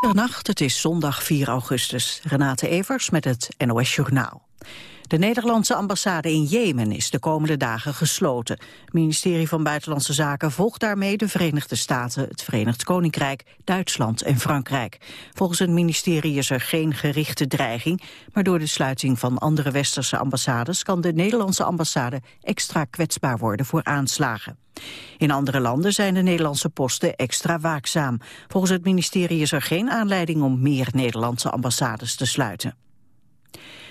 Nacht, het is zondag 4 augustus. Renate Evers met het NOS Journaal. De Nederlandse ambassade in Jemen is de komende dagen gesloten. Het ministerie van Buitenlandse Zaken volgt daarmee de Verenigde Staten, het Verenigd Koninkrijk, Duitsland en Frankrijk. Volgens het ministerie is er geen gerichte dreiging, maar door de sluiting van andere westerse ambassades kan de Nederlandse ambassade extra kwetsbaar worden voor aanslagen. In andere landen zijn de Nederlandse posten extra waakzaam. Volgens het ministerie is er geen aanleiding om meer Nederlandse ambassades te sluiten.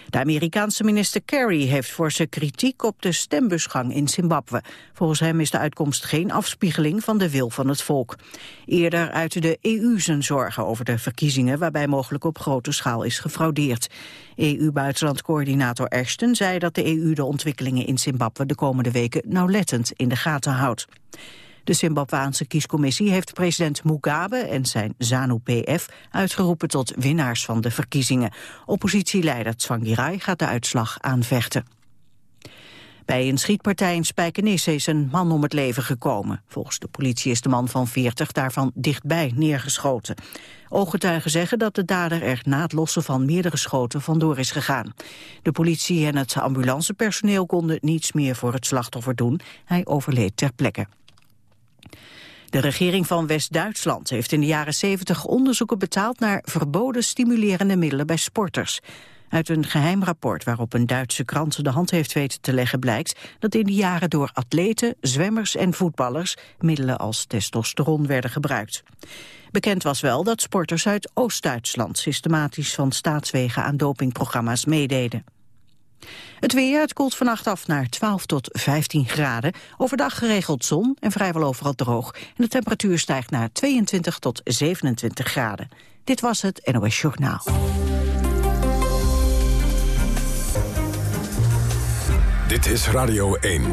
De Amerikaanse minister Kerry heeft voor zijn kritiek op de stembusgang in Zimbabwe. Volgens hem is de uitkomst geen afspiegeling van de wil van het volk. Eerder uitte de EU zijn zorgen over de verkiezingen waarbij mogelijk op grote schaal is gefraudeerd. EU-buitenlandcoördinator Ashton zei dat de EU de ontwikkelingen in Zimbabwe de komende weken nauwlettend in de gaten houdt. De Zimbabwaanse kiescommissie heeft president Mugabe en zijn ZANU-PF uitgeroepen tot winnaars van de verkiezingen. Oppositieleider Tsvangirai gaat de uitslag aanvechten. Bij een schietpartij in Spijkenisse is een man om het leven gekomen. Volgens de politie is de man van 40 daarvan dichtbij neergeschoten. Ooggetuigen zeggen dat de dader er na het lossen van meerdere schoten vandoor is gegaan. De politie en het ambulancepersoneel konden niets meer voor het slachtoffer doen. Hij overleed ter plekke. De regering van West-Duitsland heeft in de jaren 70 onderzoeken betaald naar verboden stimulerende middelen bij sporters. Uit een geheim rapport waarop een Duitse krant de hand heeft weten te leggen blijkt dat in die jaren door atleten, zwemmers en voetballers middelen als testosteron werden gebruikt. Bekend was wel dat sporters uit Oost-Duitsland systematisch van staatswegen aan dopingprogramma's meededen. Het weer, het koelt vannacht af naar 12 tot 15 graden. Overdag geregeld zon en vrijwel overal droog. En de temperatuur stijgt naar 22 tot 27 graden. Dit was het NOS Journaal. Dit is Radio 1.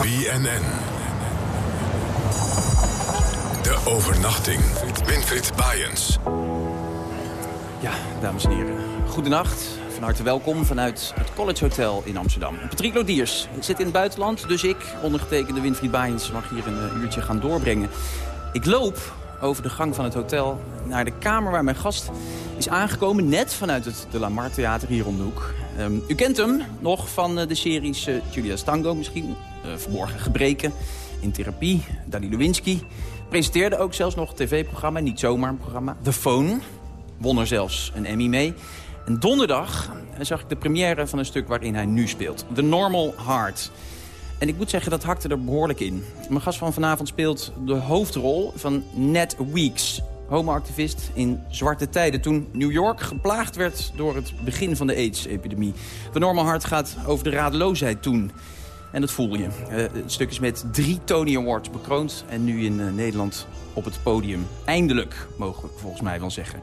BNN. De overnachting. Winfried Bajens. Ja, dames en heren. Goedenacht. Van harte welkom vanuit het College Hotel in Amsterdam. Patrick Lodiers zit in het buitenland, dus ik, ondergetekende Winfried Baaiens, mag hier een eh, uurtje gaan doorbrengen. Ik loop over de gang van het hotel naar de kamer waar mijn gast is aangekomen. Net vanuit het De La Mar Theater hier om de hoek. Um, u kent hem nog van eh, de series uh, Julia Stango misschien. Verborgen gebreken, in therapie, Dali Lewinsky. Presenteerde ook zelfs nog tv-programma, niet zomaar een programma. The Phone. Won er zelfs een Emmy mee. En donderdag zag ik de première van een stuk waarin hij nu speelt. The Normal Heart. En ik moet zeggen, dat hakte er behoorlijk in. Mijn gast van vanavond speelt de hoofdrol van Ned Weeks. Homoactivist in zwarte tijden. Toen New York geplaagd werd door het begin van de AIDS-epidemie. The Normal Heart gaat over de radeloosheid toen. En dat voel je. Uh, het stuk is met drie Tony Awards bekroond. En nu in uh, Nederland op het podium. Eindelijk, mogen we volgens mij wel zeggen.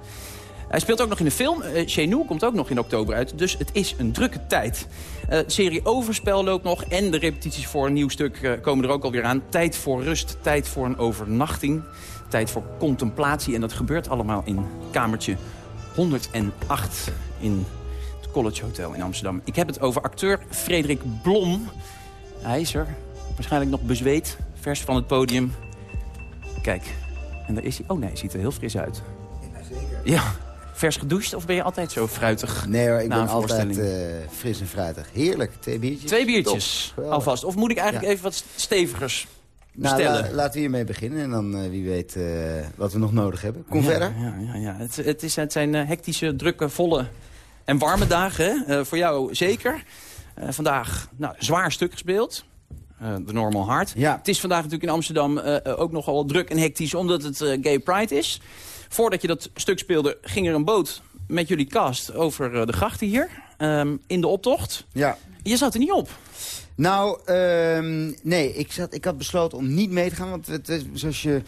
Hij speelt ook nog in de film. Uh, Chenou komt ook nog in oktober uit. Dus het is een drukke tijd. Uh, serie Overspel loopt nog. En de repetities voor een nieuw stuk uh, komen er ook alweer aan. Tijd voor rust, tijd voor een overnachting. Tijd voor contemplatie. En dat gebeurt allemaal in kamertje 108 in het College Hotel in Amsterdam. Ik heb het over acteur Frederik Blom. Hij is er. Waarschijnlijk nog bezweet. Vers van het podium. Kijk. En daar is hij. Oh nee, hij ziet er heel fris uit. Ja, zeker. Ja, vers gedoucht of ben je altijd zo fruitig? Nee hoor, ik ben altijd uh, fris en fruitig. Heerlijk, twee biertjes. Twee biertjes, alvast. Of moet ik eigenlijk ja. even wat stevigers bestellen? Nou, la, laten we hiermee beginnen en dan uh, wie weet uh, wat we nog nodig hebben. Kom ja, verder. Ja, ja, ja. Het, het, is, het zijn hectische, drukke, volle en warme dagen. Hè? voor jou zeker. vandaag nou, zwaar stuk gespeeld. De Normal Heart. Ja. Het is vandaag natuurlijk in Amsterdam ook nogal druk en hectisch... omdat het Gay Pride is. Voordat je dat stuk speelde, ging er een boot met jullie cast over de grachten hier. Um, in de optocht. Ja. Je zat er niet op. Nou, um, nee, ik, zat, ik had besloten om niet mee te gaan. Want het, het, zoals je...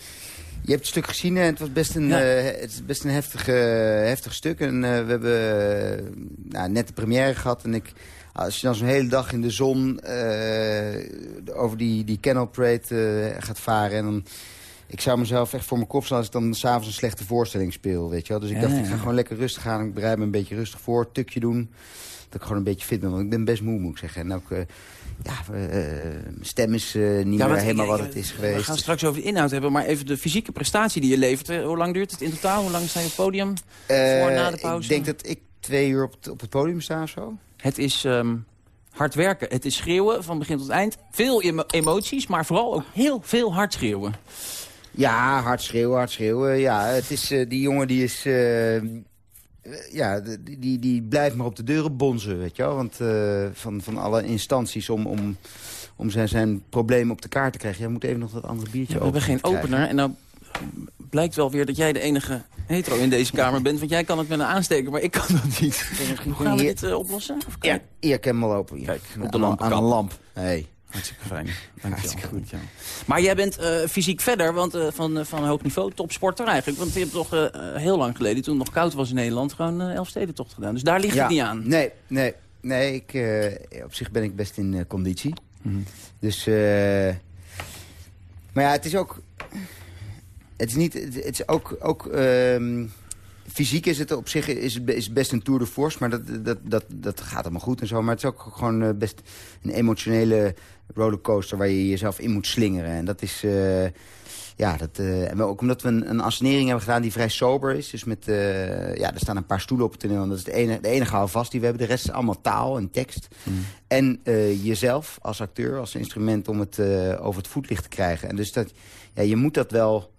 Je hebt het stuk gezien en het was best een, ja. uh, het is best een heftig, uh, heftig stuk. En uh, we hebben nou, net de première gehad. En ik, als je dan zo'n hele dag in de zon over die, die Canal Parade gaat varen... En dan ik zou mezelf echt voor mijn kop slaan als ik dan s'avonds een slechte voorstelling speel, weet je wel. Dus ik Ja, dacht, ik ga gewoon lekker rustig gaan. Ik bereid me een beetje rustig voor, tukje doen. Dat ik gewoon een beetje fit ben, want ik ben best moe, moet ik zeggen. En ook, eh, ja, eh, mijn stem is eh, niet meer helemaal wat het is We geweest. gaan straks over de inhoud hebben, maar even de fysieke prestatie die je levert. hè. Hoe lang duurt het in totaal? Hoe lang sta je op het podium? Eh, voor, na de pauze? Ik denk dat ik twee uur op het, op het podium sta of zo. Het is ehm, hard werken. Het is schreeuwen van begin tot eind. Veel emo- emoties, maar vooral ook heel veel hard schreeuwen. Ja, hard schreeuwen, hard schreeuwen. Ja, het is, eh, die jongen die is... eh, ja, die, die, die blijft maar op de deuren bonzen, weet je wel. Want eh, van, van alle instanties om, om, om zijn, zijn problemen op de kaart te krijgen. Jij moet even nog dat andere biertje Ja, we hebben geen krijgen. opener. En nou blijkt wel weer dat jij de enige hetero in deze kamer bent. Want jij kan het met een aansteker, maar ik kan dat niet. Hoe gaan we dit oplossen? Even Ja, hier, ik heb hem al open. Kijk, op de Aan- Aan een lamp. Hey. Hartstikke fijn. Dankjewel. Hartstikke goed. Dankjewel. Maar jij bent eh, fysiek verder, want eh, van, eh, van hoog niveau, topsporter eigenlijk. Want je hebt toch heel lang geleden, toen het nog koud was in Nederland, gewoon eh Elfstedentocht gedaan. Dus daar ligt het niet aan. Nee, nee, nee. Ik, op zich ben ik best in conditie. Mhm. Dus, eh, maar ja, het is ook, het is niet, het het is ook, ook ehm, fysiek is het op zich is is best een tour de force, maar dat, dat, dat, dat gaat allemaal goed en zo. Maar het is ook gewoon eh, best een emotionele rollercoaster waar je jezelf in moet slingeren. En dat is, eh, ja, dat, eh, en ook omdat we een, een assenering hebben gedaan die vrij sober is. Dus met, ja, er staan een paar stoelen op het toneel. En dat is de enige, de enige houvast die we hebben. De rest is allemaal taal en tekst. En eh, jezelf als acteur, als instrument om het over het voetlicht te krijgen. En dus dat, ja, je moet dat wel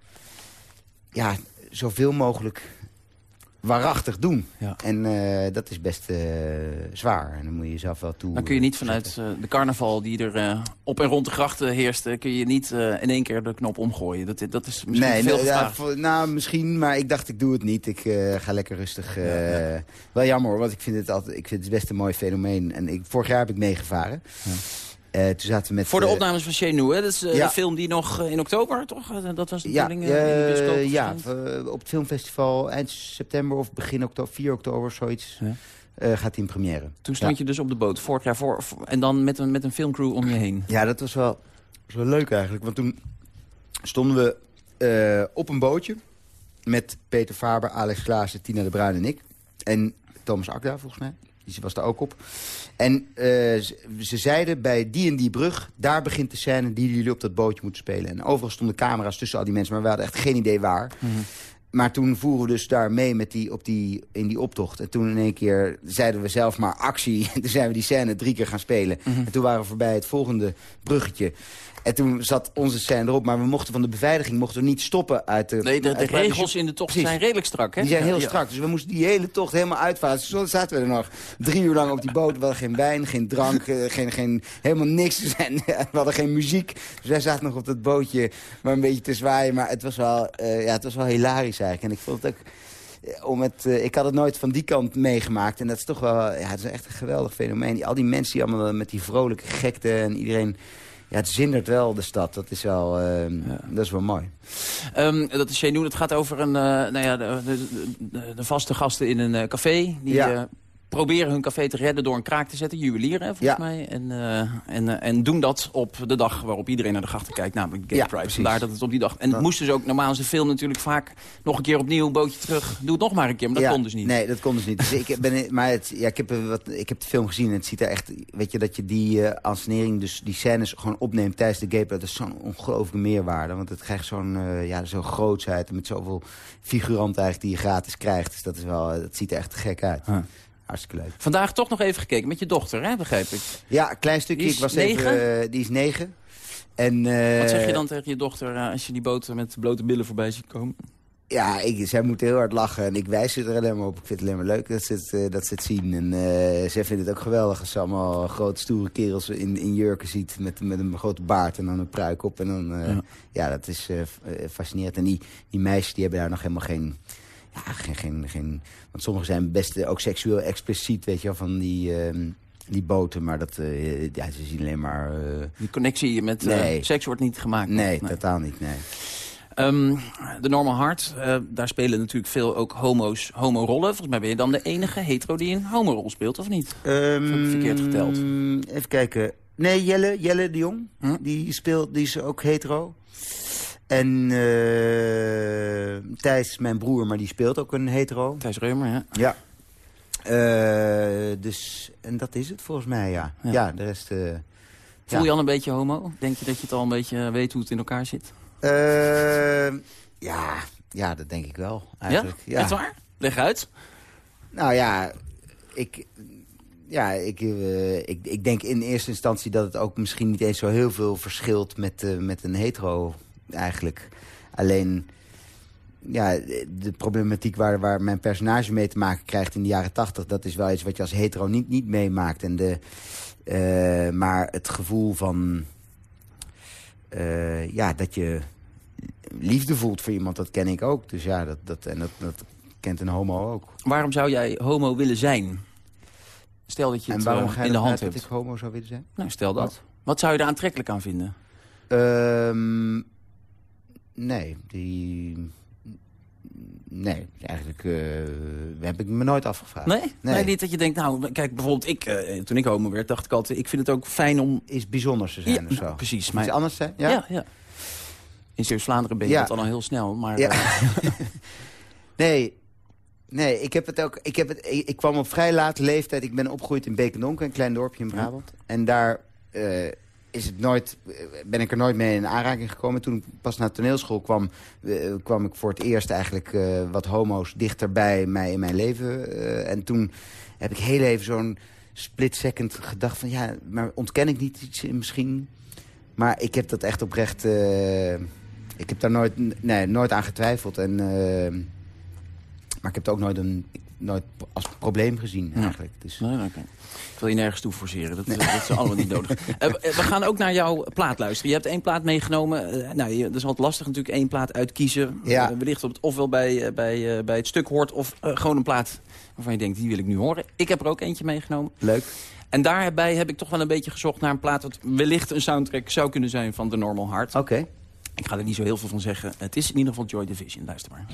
ja, zoveel mogelijk waarachtig doen. Ja. En eh, dat is best eh, zwaar. En dan moet je jezelf wel toe... Dan kun je niet vanuit eh, de carnaval die er op en rond de grachten heerst... kun je niet in één keer de knop omgooien. Dat, dat is misschien Nee, veel ja, nou, misschien, maar ik dacht ik doe het niet. Ik ga lekker rustig. Wel jammer hoor, want ik vind het, altijd, ik vind het best een mooi fenomeen. En ik, vorig jaar heb ik meegevaren. Eh, toen zaten we met... Voor de eh, opnames van Chez Nou, hè? Dat is eh, ja. een film die nog in oktober, toch? Dat was de Ja, bedoeling in de bioscoop ja op het filmfestival eind september of begin oktober, 4 oktober, zoiets, Ja. eh, gaat hij in première. Toen stond je dus op de boot, vorig jaar voor, en dan met een, met een filmcrew om je heen. Ja, dat was wel, was wel leuk eigenlijk. Want toen stonden we op een bootje met Peter Faber, Alex Klaassen, Tina de Bruin en ik. En Thomas Akda, volgens mij. Die was daar ook op. En eh, ze, ze zeiden bij die en die brug, daar begint de scène die jullie op dat bootje moeten spelen. En overal stonden camera's tussen al die mensen, maar we hadden echt geen idee waar. Maar toen voeren we dus daar mee met die, op die, in die optocht. En toen in één keer zeiden we zelf maar actie. En toen zijn we die scène drie keer gaan spelen. En toen waren we voorbij het volgende bruggetje. En toen zat onze scène erop. Maar we mochten van de beveiliging mochten we niet stoppen uit de... Nee, de, de regels in de tocht Precies. zijn redelijk strak, hè? Die zijn heel Ja, strak. Dus we moesten die hele tocht helemaal uitvaren. Dus zo zaten we er nog drie uur lang op die boot. We hadden geen wijn, geen drank, eh, geen, geen, helemaal niks. We hadden geen muziek. Dus wij zaten nog op dat bootje maar een beetje te zwaaien. Maar het was wel, eh, ja, het was wel hilarisch eigenlijk. En ik vond het ook... eh, Om het, eh, ik had het nooit van die kant meegemaakt. En dat is toch wel... Ja, het is echt een geweldig fenomeen. Die- Al die mensen die allemaal met die vrolijke gekte en iedereen... Ja, het zindert wel de stad. Dat is wel, eh, dat is wel mooi. Ehm, dat is Nou, het gaat over een, eh, nou ja, de, de, de, vaste gasten in een café. Die Ja. Proberen hun café te redden door een kraak te zetten. Juwelieren, volgens Ja. mij. En, eh, en, eh, en doen dat op de dag waarop iedereen naar de grachten kijkt. Namelijk Gay Ja, Pride. Vandaar dat het op die dag... En Dat- moest dus ook, normaal is de film natuurlijk vaak... nog een keer opnieuw, een bootje terug. Doe het nog maar een keer, maar dat Ja, kon dus niet. Nee, dat kon dus niet. Dus ik ben, maar het, ja, ik, heb, wat, ik heb de film gezien en het ziet er echt... Weet je, dat je die ansenering, dus die scènes gewoon opneemt tijdens de gay pride, Dat is zo'n ongelooflijke meerwaarde. Want het krijgt zo'n ja, zo'n grootsheid met zoveel figuranten eigenlijk die je gratis krijgt. Dus dat, is wel, dat ziet er echt gek uit. Huh. Hartstikke leuk. Vandaag toch nog even gekeken met je dochter, hè, begrijp ik. Ja, een klein stukje. Die ik was negen? Even, eh, die is negen. En, eh, Wat zeg je dan tegen je dochter eh, als je die boot met blote billen voorbij ziet komen? Ja, ik, zij moet heel hard lachen en ik wijs er alleen maar op. Ik vind het alleen maar leuk dat ze het, dat ze het zien. En zij vindt het ook geweldig als ze allemaal grote stoere kerels in, in jurken ziet... Met, met een grote baard en dan een pruik op. En dan, Ja. ja. dat is fascinerend. En die, die meisjes die hebben daar nog helemaal geen... Ja, geen, geen, geen... Want sommigen zijn best eh, ook seksueel expliciet, weet je wel, van die... ehm, die boten, maar dat, eh, ja, ze zien alleen maar... eh, Die connectie met Nee. seks wordt niet gemaakt. nee, totaal niet, nee. Ehm, de Normal Heart, daar spelen natuurlijk veel ook homo's homo-rollen. Volgens mij ben je dan de enige hetero die een homorol speelt, of niet? Ehm, verkeerd geteld? Even kijken. Nee, Jelle, Jelle de Jong. Hm? Die, speelt, die is ook hetero. En uh, Thijs, mijn broer, maar die speelt ook een hetero. Thijs Reumer, ja. Ja. Uh, dus, en dat is het volgens mij, ja. Ja, de rest... Uh, Voel je al een beetje homo? Denk je dat je het al een beetje weet hoe het in elkaar zit? ja, ja, dat denk ik wel, eigenlijk. Ja? ja? Echt waar? Leg uit. Nou ja, ik, ja, ik, uh, ik, ik denk in eerste instantie dat het ook misschien niet eens zo heel veel verschilt met, uh, met een hetero eigenlijk. Alleen, ja, de problematiek waar, waar mijn personage mee te maken krijgt in de jaren tachtig... dat is wel iets wat je als hetero niet, niet meemaakt. En de, uh, maar het gevoel van... ja, dat je liefde voelt voor iemand, dat ken ik ook. Dus ja, dat, dat, en dat, dat kent een homo ook. Waarom zou jij homo willen zijn? Stel dat je het uh, in de hand hebt. dat ik homo zou willen zijn? Nou, stel dat. Wat zou je er aantrekkelijk aan vinden? Um, nee, die... Nee, eigenlijk uh, heb ik me nooit afgevraagd. Nee? nee? niet dat je denkt, nou, kijk, bijvoorbeeld ik, uh, toen ik homo werd, dacht ik altijd, ik vind het ook fijn om... Iets bijzonders te zijn ja, of zo. precies. maar... Iets anders zijn, ja? Ja, ja. In Zeeuws-Vlaanderen ben je ja. dan al heel snel, maar... Ja. nee, Nee, ik heb het ook. Ik, heb het, ik, kwam op vrij late leeftijd. Ik ben opgegroeid in Beekendonk, een klein dorpje in Brabant. En daar uh, is het nooit, ben ik er nooit mee in aanraking gekomen. Toen ik pas naar toneelschool kwam, uh, kwam ik voor het eerst eigenlijk uh, wat homo's dichterbij mij in mijn leven. en toen heb ik heel even zo'n split second gedacht van ja, maar ontken ik niet iets misschien? Maar ik heb dat echt oprecht. ik heb daar nooit, nee, nooit aan getwijfeld. En maar ik heb ook nooit, een, nooit als probleem gezien eigenlijk. Dus. Nee, okay. Ik wil je nergens toe forceren. Dat, dat is allemaal niet nodig. Uh, we gaan ook naar jouw plaat luisteren. Je hebt één plaat meegenomen. Uh, nou, dat is altijd lastig natuurlijk, één plaat uitkiezen. Ja. Uh, wellicht op het ofwel bij, bij, bij het stuk hoort... of gewoon een plaat waarvan je denkt, die wil ik nu horen. Ik heb er ook eentje meegenomen. Leuk. En daarbij heb ik toch wel een beetje gezocht naar een plaat... wat wellicht een soundtrack zou kunnen zijn van The Normal Heart. Oké. Ik ga er niet zo heel veel van zeggen. Het is in ieder geval Joy Division. Luister maar.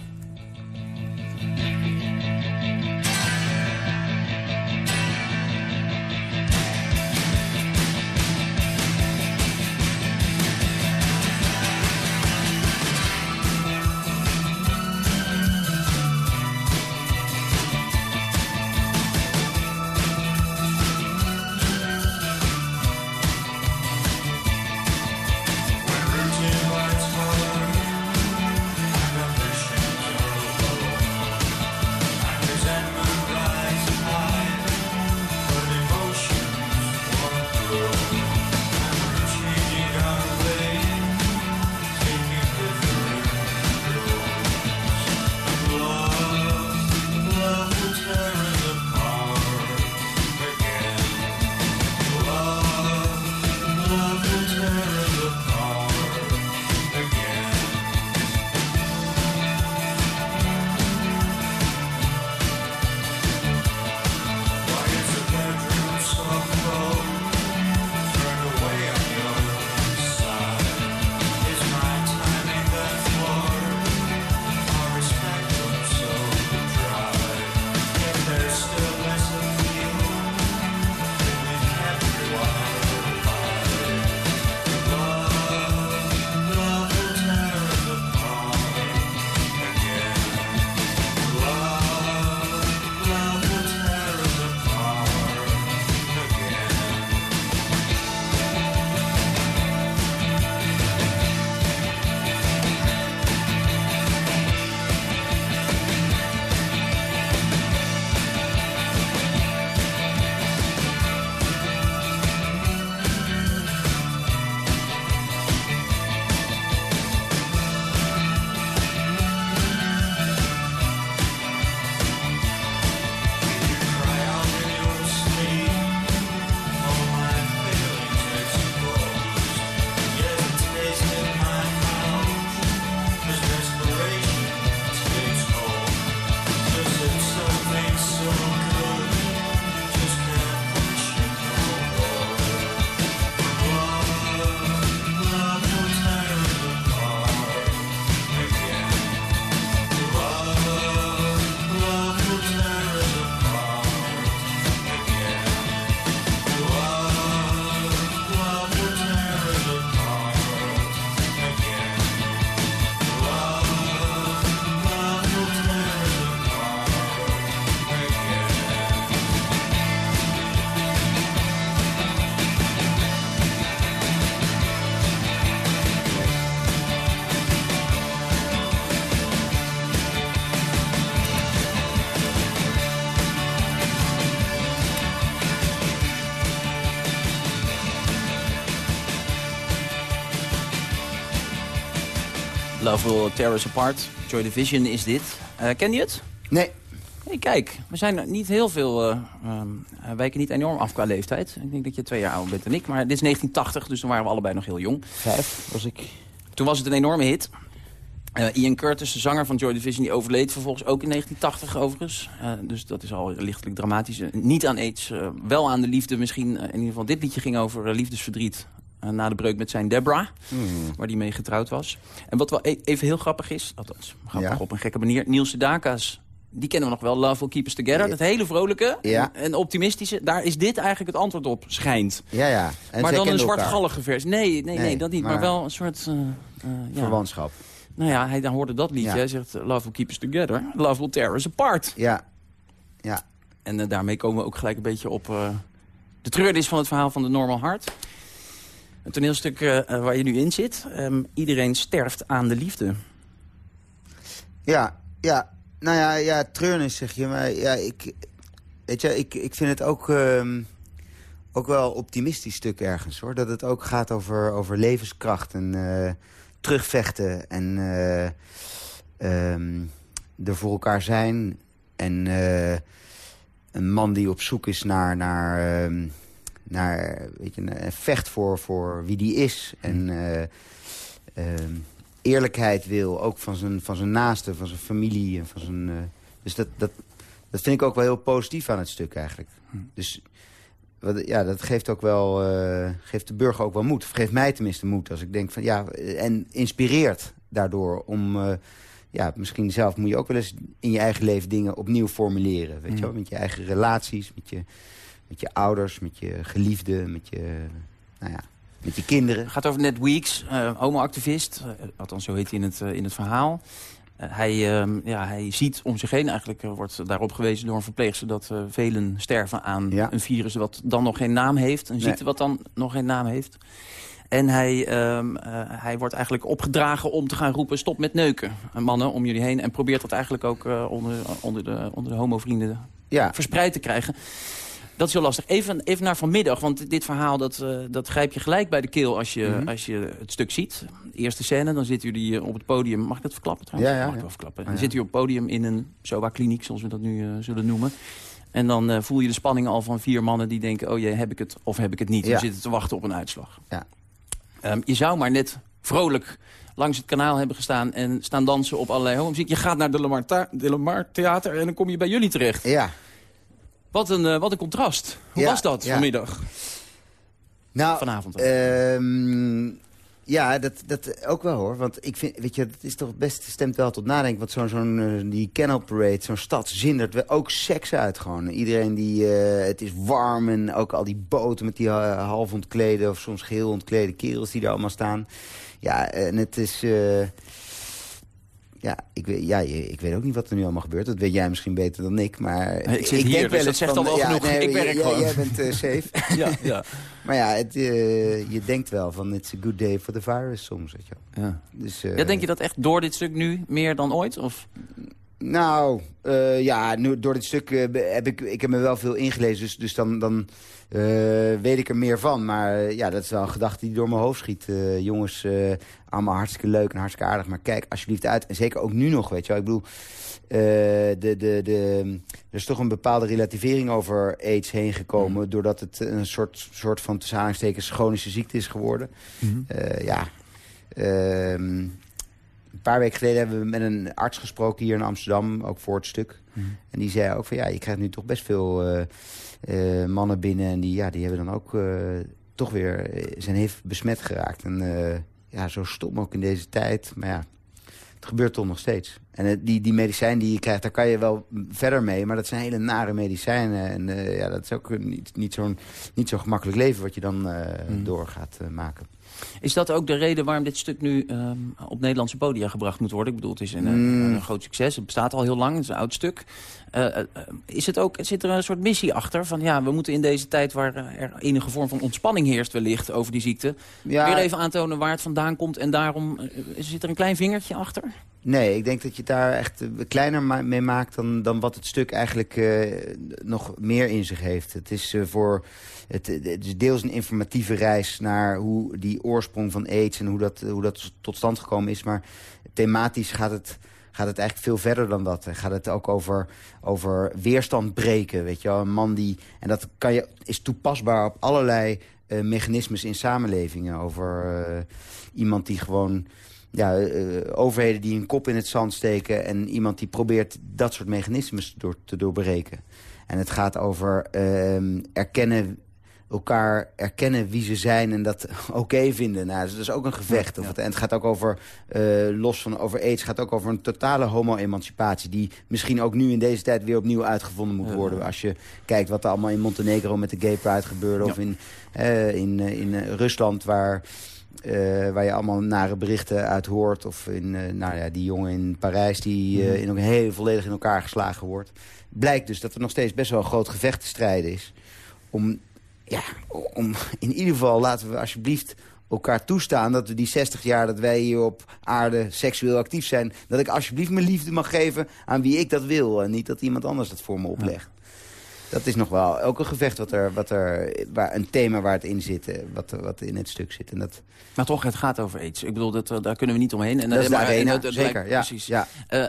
Love Will Tear Us Apart. Joy Division is dit. Uh, ken je het? Nee. Hey, kijk, we zijn niet heel veel... Uh, um, wijken niet enorm af qua leeftijd. Ik denk dat je twee jaar ouder bent dan ik. Maar dit is 1980, dus toen waren we allebei nog heel jong. Vijf was ik. Toen was het een enorme hit. Uh, Ian Curtis, de zanger van Joy Division, die overleed vervolgens ook in 1980 overigens. Uh, dus dat is al lichtelijk dramatisch. Uh, niet aan aids, wel aan de liefde misschien. in ieder geval, dit liedje ging over liefdesverdriet. Na de breuk met zijn Deborah, hmm. waar die mee getrouwd was. En wat wel e even heel grappig is, althans grappig ja. op een gekke manier... Niels Sedaka's, die kennen we nog wel, Love Will Keep Us Together. Dat hele vrolijke ja. en optimistische. Daar is dit eigenlijk het antwoord op, schijnt. Ja, ja. En maar dan een zwartgallige versie. Nee, nee, nee, nee, dat niet. Maar, maar wel een soort... ja. Verwantschap. Nou ja, hij dan hoorde dat liedje. Hij zegt, love will keep us together. Love will tear us apart. Ja. ja. En uh, daarmee komen we ook gelijk een beetje op uh, de treurnis van het verhaal van de Normal Heart. Een toneelstuk uh, waar je nu in zit. Um, iedereen sterft aan de liefde. Ja, ja. Nou ja, ja treurnis zeg je. Maar ja, ik, weet je, ik, ik vind het ook... Um, ook wel optimistisch stuk ergens, hoor. Dat het ook gaat over, over levenskracht en terugvechten en uh, er voor elkaar zijn. En een man die op zoek is naar, naar, naar weet je, vecht voor, voor wie die is. En uh, eerlijkheid wil, ook van zijn, van zijn naasten, van zijn familie. En van zijn, dus dat, dat, dat vind ik ook wel heel positief aan het stuk eigenlijk. Hm. Dus ja, dat geeft ook wel, uh, geeft de burger ook wel moed. Of geeft mij tenminste moed. Als ik denk van ja, en inspireert daardoor om... Ja, misschien zelf moet je ook wel eens in je eigen leven dingen opnieuw formuleren. Weet je wel? Met je eigen relaties, met je, met je ouders, met je geliefden, met je, nou ja, met je kinderen. Het gaat over Ned Weeks, uh, homoactivist. althans, zo heet hij in het, in het verhaal. Eh, hij, uh, ja, hij ziet om zich heen, eigenlijk uh, wordt daarop gewezen door een verpleegster... dat uh, velen sterven aan ja. een virus wat dan nog geen naam heeft. Een ziekte wat dan nog geen naam heeft. En hij, um, hij wordt eigenlijk opgedragen om te gaan roepen... stop met neuken, mannen, om jullie heen. En probeert dat eigenlijk ook onder, onder de, onder de homovrienden ja. verspreid te krijgen. Dat is heel lastig. Even, even naar vanmiddag, want dit verhaal dat, uh, dat grijp je gelijk bij de keel als je, mm -hmm. als je het stuk ziet. De eerste scène, dan zitten jullie op het podium. Mag ik dat verklappen trouwens? Ja, ja. Mag ik wel verklappen. Dan zit u op het podium in een SOA-kliniek, zoals we dat nu uh, zullen noemen. En dan uh, voel je de spanning al van vier mannen die denken... oh jee, heb ik het of heb ik het niet? We zitten te wachten op een uitslag. Ja. Um, je zou maar net vrolijk langs het kanaal hebben gestaan... en staan dansen op allerlei homomuziek. Je gaat naar de Lamar, de Lamar Theater en dan kom je bij jullie terecht. Ja. Wat een, uh, wat een contrast. Hoe ja, was dat ja. vanmiddag? Nou, Vanavond. Um, ja, dat, dat ook wel hoor. Want ik vind, weet je, het is toch best stemt wel tot nadenken. Want zo'n zo'n uh, die Canal Parade, zo'n stad zindert ook seks uit gewoon. Iedereen die, uh, het is warm en ook al die boten met die half ontkleden of soms geheel ontklede kerels die daar allemaal staan. Ja, en het is... Ja, ik weet, ja, ik weet ook niet wat er nu allemaal gebeurt. Dat weet jij misschien beter dan ik. Maar ik zit hier, denk dus wel dat zegt al wel ja, genoeg. Nee, ik werk gewoon. Jij bent uh, safe. ja, ja. Maar ja, het, uh, je denkt wel van it's a good day for the virus soms. Weet je wel. Ja. Dus, uh, ja, denk je dat echt door dit stuk nu meer dan ooit? Of? Nou, uh, ja, nu, door dit stuk uh, heb ik, ik heb me wel veel ingelezen, dus, dus dan, dan uh, weet ik er meer van. Maar ja, dat is wel een gedachte die door mijn hoofd schiet. jongens, allemaal hartstikke leuk en hartstikke aardig, maar kijk alsjeblieft uit. En zeker ook nu nog, weet je wel. Ik bedoel, de, de, de, er is toch een bepaalde relativering over aids heen gekomen... Mm. doordat het een soort, soort van tussen aanhalingstekens chronische ziekte is geworden. Mm -hmm. ja... Ehm, een paar weken geleden hebben we met een arts gesproken hier in Amsterdam, ook voor het stuk. Mm. En die zei ook van ja, je krijgt nu toch best veel uh, uh, mannen binnen. En die, ja, die hebben dan ook uh, toch weer, zijn heeft besmet geraakt. En ja, zo stom ook in deze tijd. Maar ja, het gebeurt toch nog steeds. En die, die medicijn die je krijgt, daar kan je wel verder mee. Maar dat zijn hele nare medicijnen. En ja, dat is ook niet, niet zo'n niet zo gemakkelijk leven wat je dan mm. door gaat maken. Is dat ook de reden waarom dit stuk nu um, op Nederlandse podia gebracht moet worden? Ik bedoel, het is een, Mm. een, een groot succes. Het bestaat al heel lang. Het is een oud stuk. Uh, uh, is het ook, zit er een soort missie achter? Van ja, we moeten in deze tijd waar er enige vorm van ontspanning heerst wellicht over die ziekte... Ja. weer even aantonen waar het vandaan komt. En daarom zit er een klein vingertje achter? Nee, ik denk dat je het daar echt kleiner mee maakt... dan, dan wat het stuk eigenlijk nog meer in zich heeft. Het is voor... Het, het, is deels een informatieve reis naar hoe die oorsprong van aids... en hoe dat, hoe dat tot stand gekomen is. Maar thematisch gaat het gaat het eigenlijk veel verder dan dat. Gaat het ook over, over weerstand breken, weet je wel. Een man die... En dat kan je, is toepasbaar op allerlei uh, mechanismes in samenlevingen. Over uh, iemand die gewoon... Ja, uh, overheden die een kop in het zand steken... en iemand die probeert dat soort mechanismes door, te doorbreken. En het gaat over ehm, erkennen elkaar erkennen wie ze zijn en dat oké vinden. Nou, dat is ook een gevecht. Of het, en het gaat ook over, uh, los van over aids, gaat ook over een totale homo-emancipatie... die misschien ook nu in deze tijd weer opnieuw uitgevonden moet worden. Als je kijkt wat er allemaal in Montenegro met de gay pride gebeurde... of in, uh, in, uh, in Rusland waar... Uh, waar je allemaal nare berichten uit hoort. Of in, uh, nou ja, die jongen in Parijs die uh, in ook heel volledig in elkaar geslagen wordt. Blijkt dus dat er nog steeds best wel een groot gevecht te strijden is. Om ja, om, in ieder geval laten we alsjeblieft elkaar toestaan... dat we die 60 jaar dat wij hier op aarde seksueel actief zijn... dat ik alsjeblieft mijn liefde mag geven aan wie ik dat wil... en niet dat iemand anders dat voor me oplegt. Dat is nog wel een gevecht wat er, wat er, waar, een thema waar het in zit, eh, wat, wat in het stuk zit. En dat... Maar toch, het gaat over aids. Ik bedoel, dat, daar kunnen we niet omheen. En, dat is de arena, dat, zeker. Ja, precies. Ja. Uh,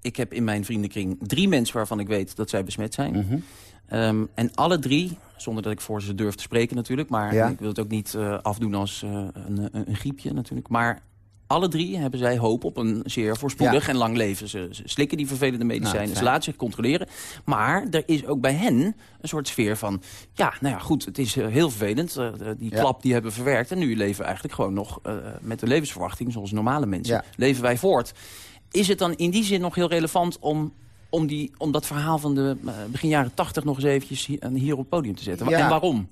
ik heb in mijn vriendenkring drie mensen waarvan ik weet dat zij besmet zijn. Mm Um, en alle drie, zonder dat ik voor ze durf te spreken natuurlijk... maar ik wil het ook niet uh, afdoen als uh, een, een, griepje natuurlijk... maar alle drie hebben zij hoop op een zeer voorspoedig en lang leven. Ze, ze, slikken die vervelende medicijnen, nou, ze laten zich controleren. Maar er is ook bij hen een soort sfeer van... ja, nou ja, goed, het is uh, heel vervelend. die klap die hebben we verwerkt. En nu leven we eigenlijk gewoon nog met de levensverwachting... zoals normale mensen, leven wij voort. Is het dan in die zin nog heel relevant om om, die, om dat verhaal van de uh, begin jaren tachtig nog eens eventjes hier, op het podium te zetten. En waarom?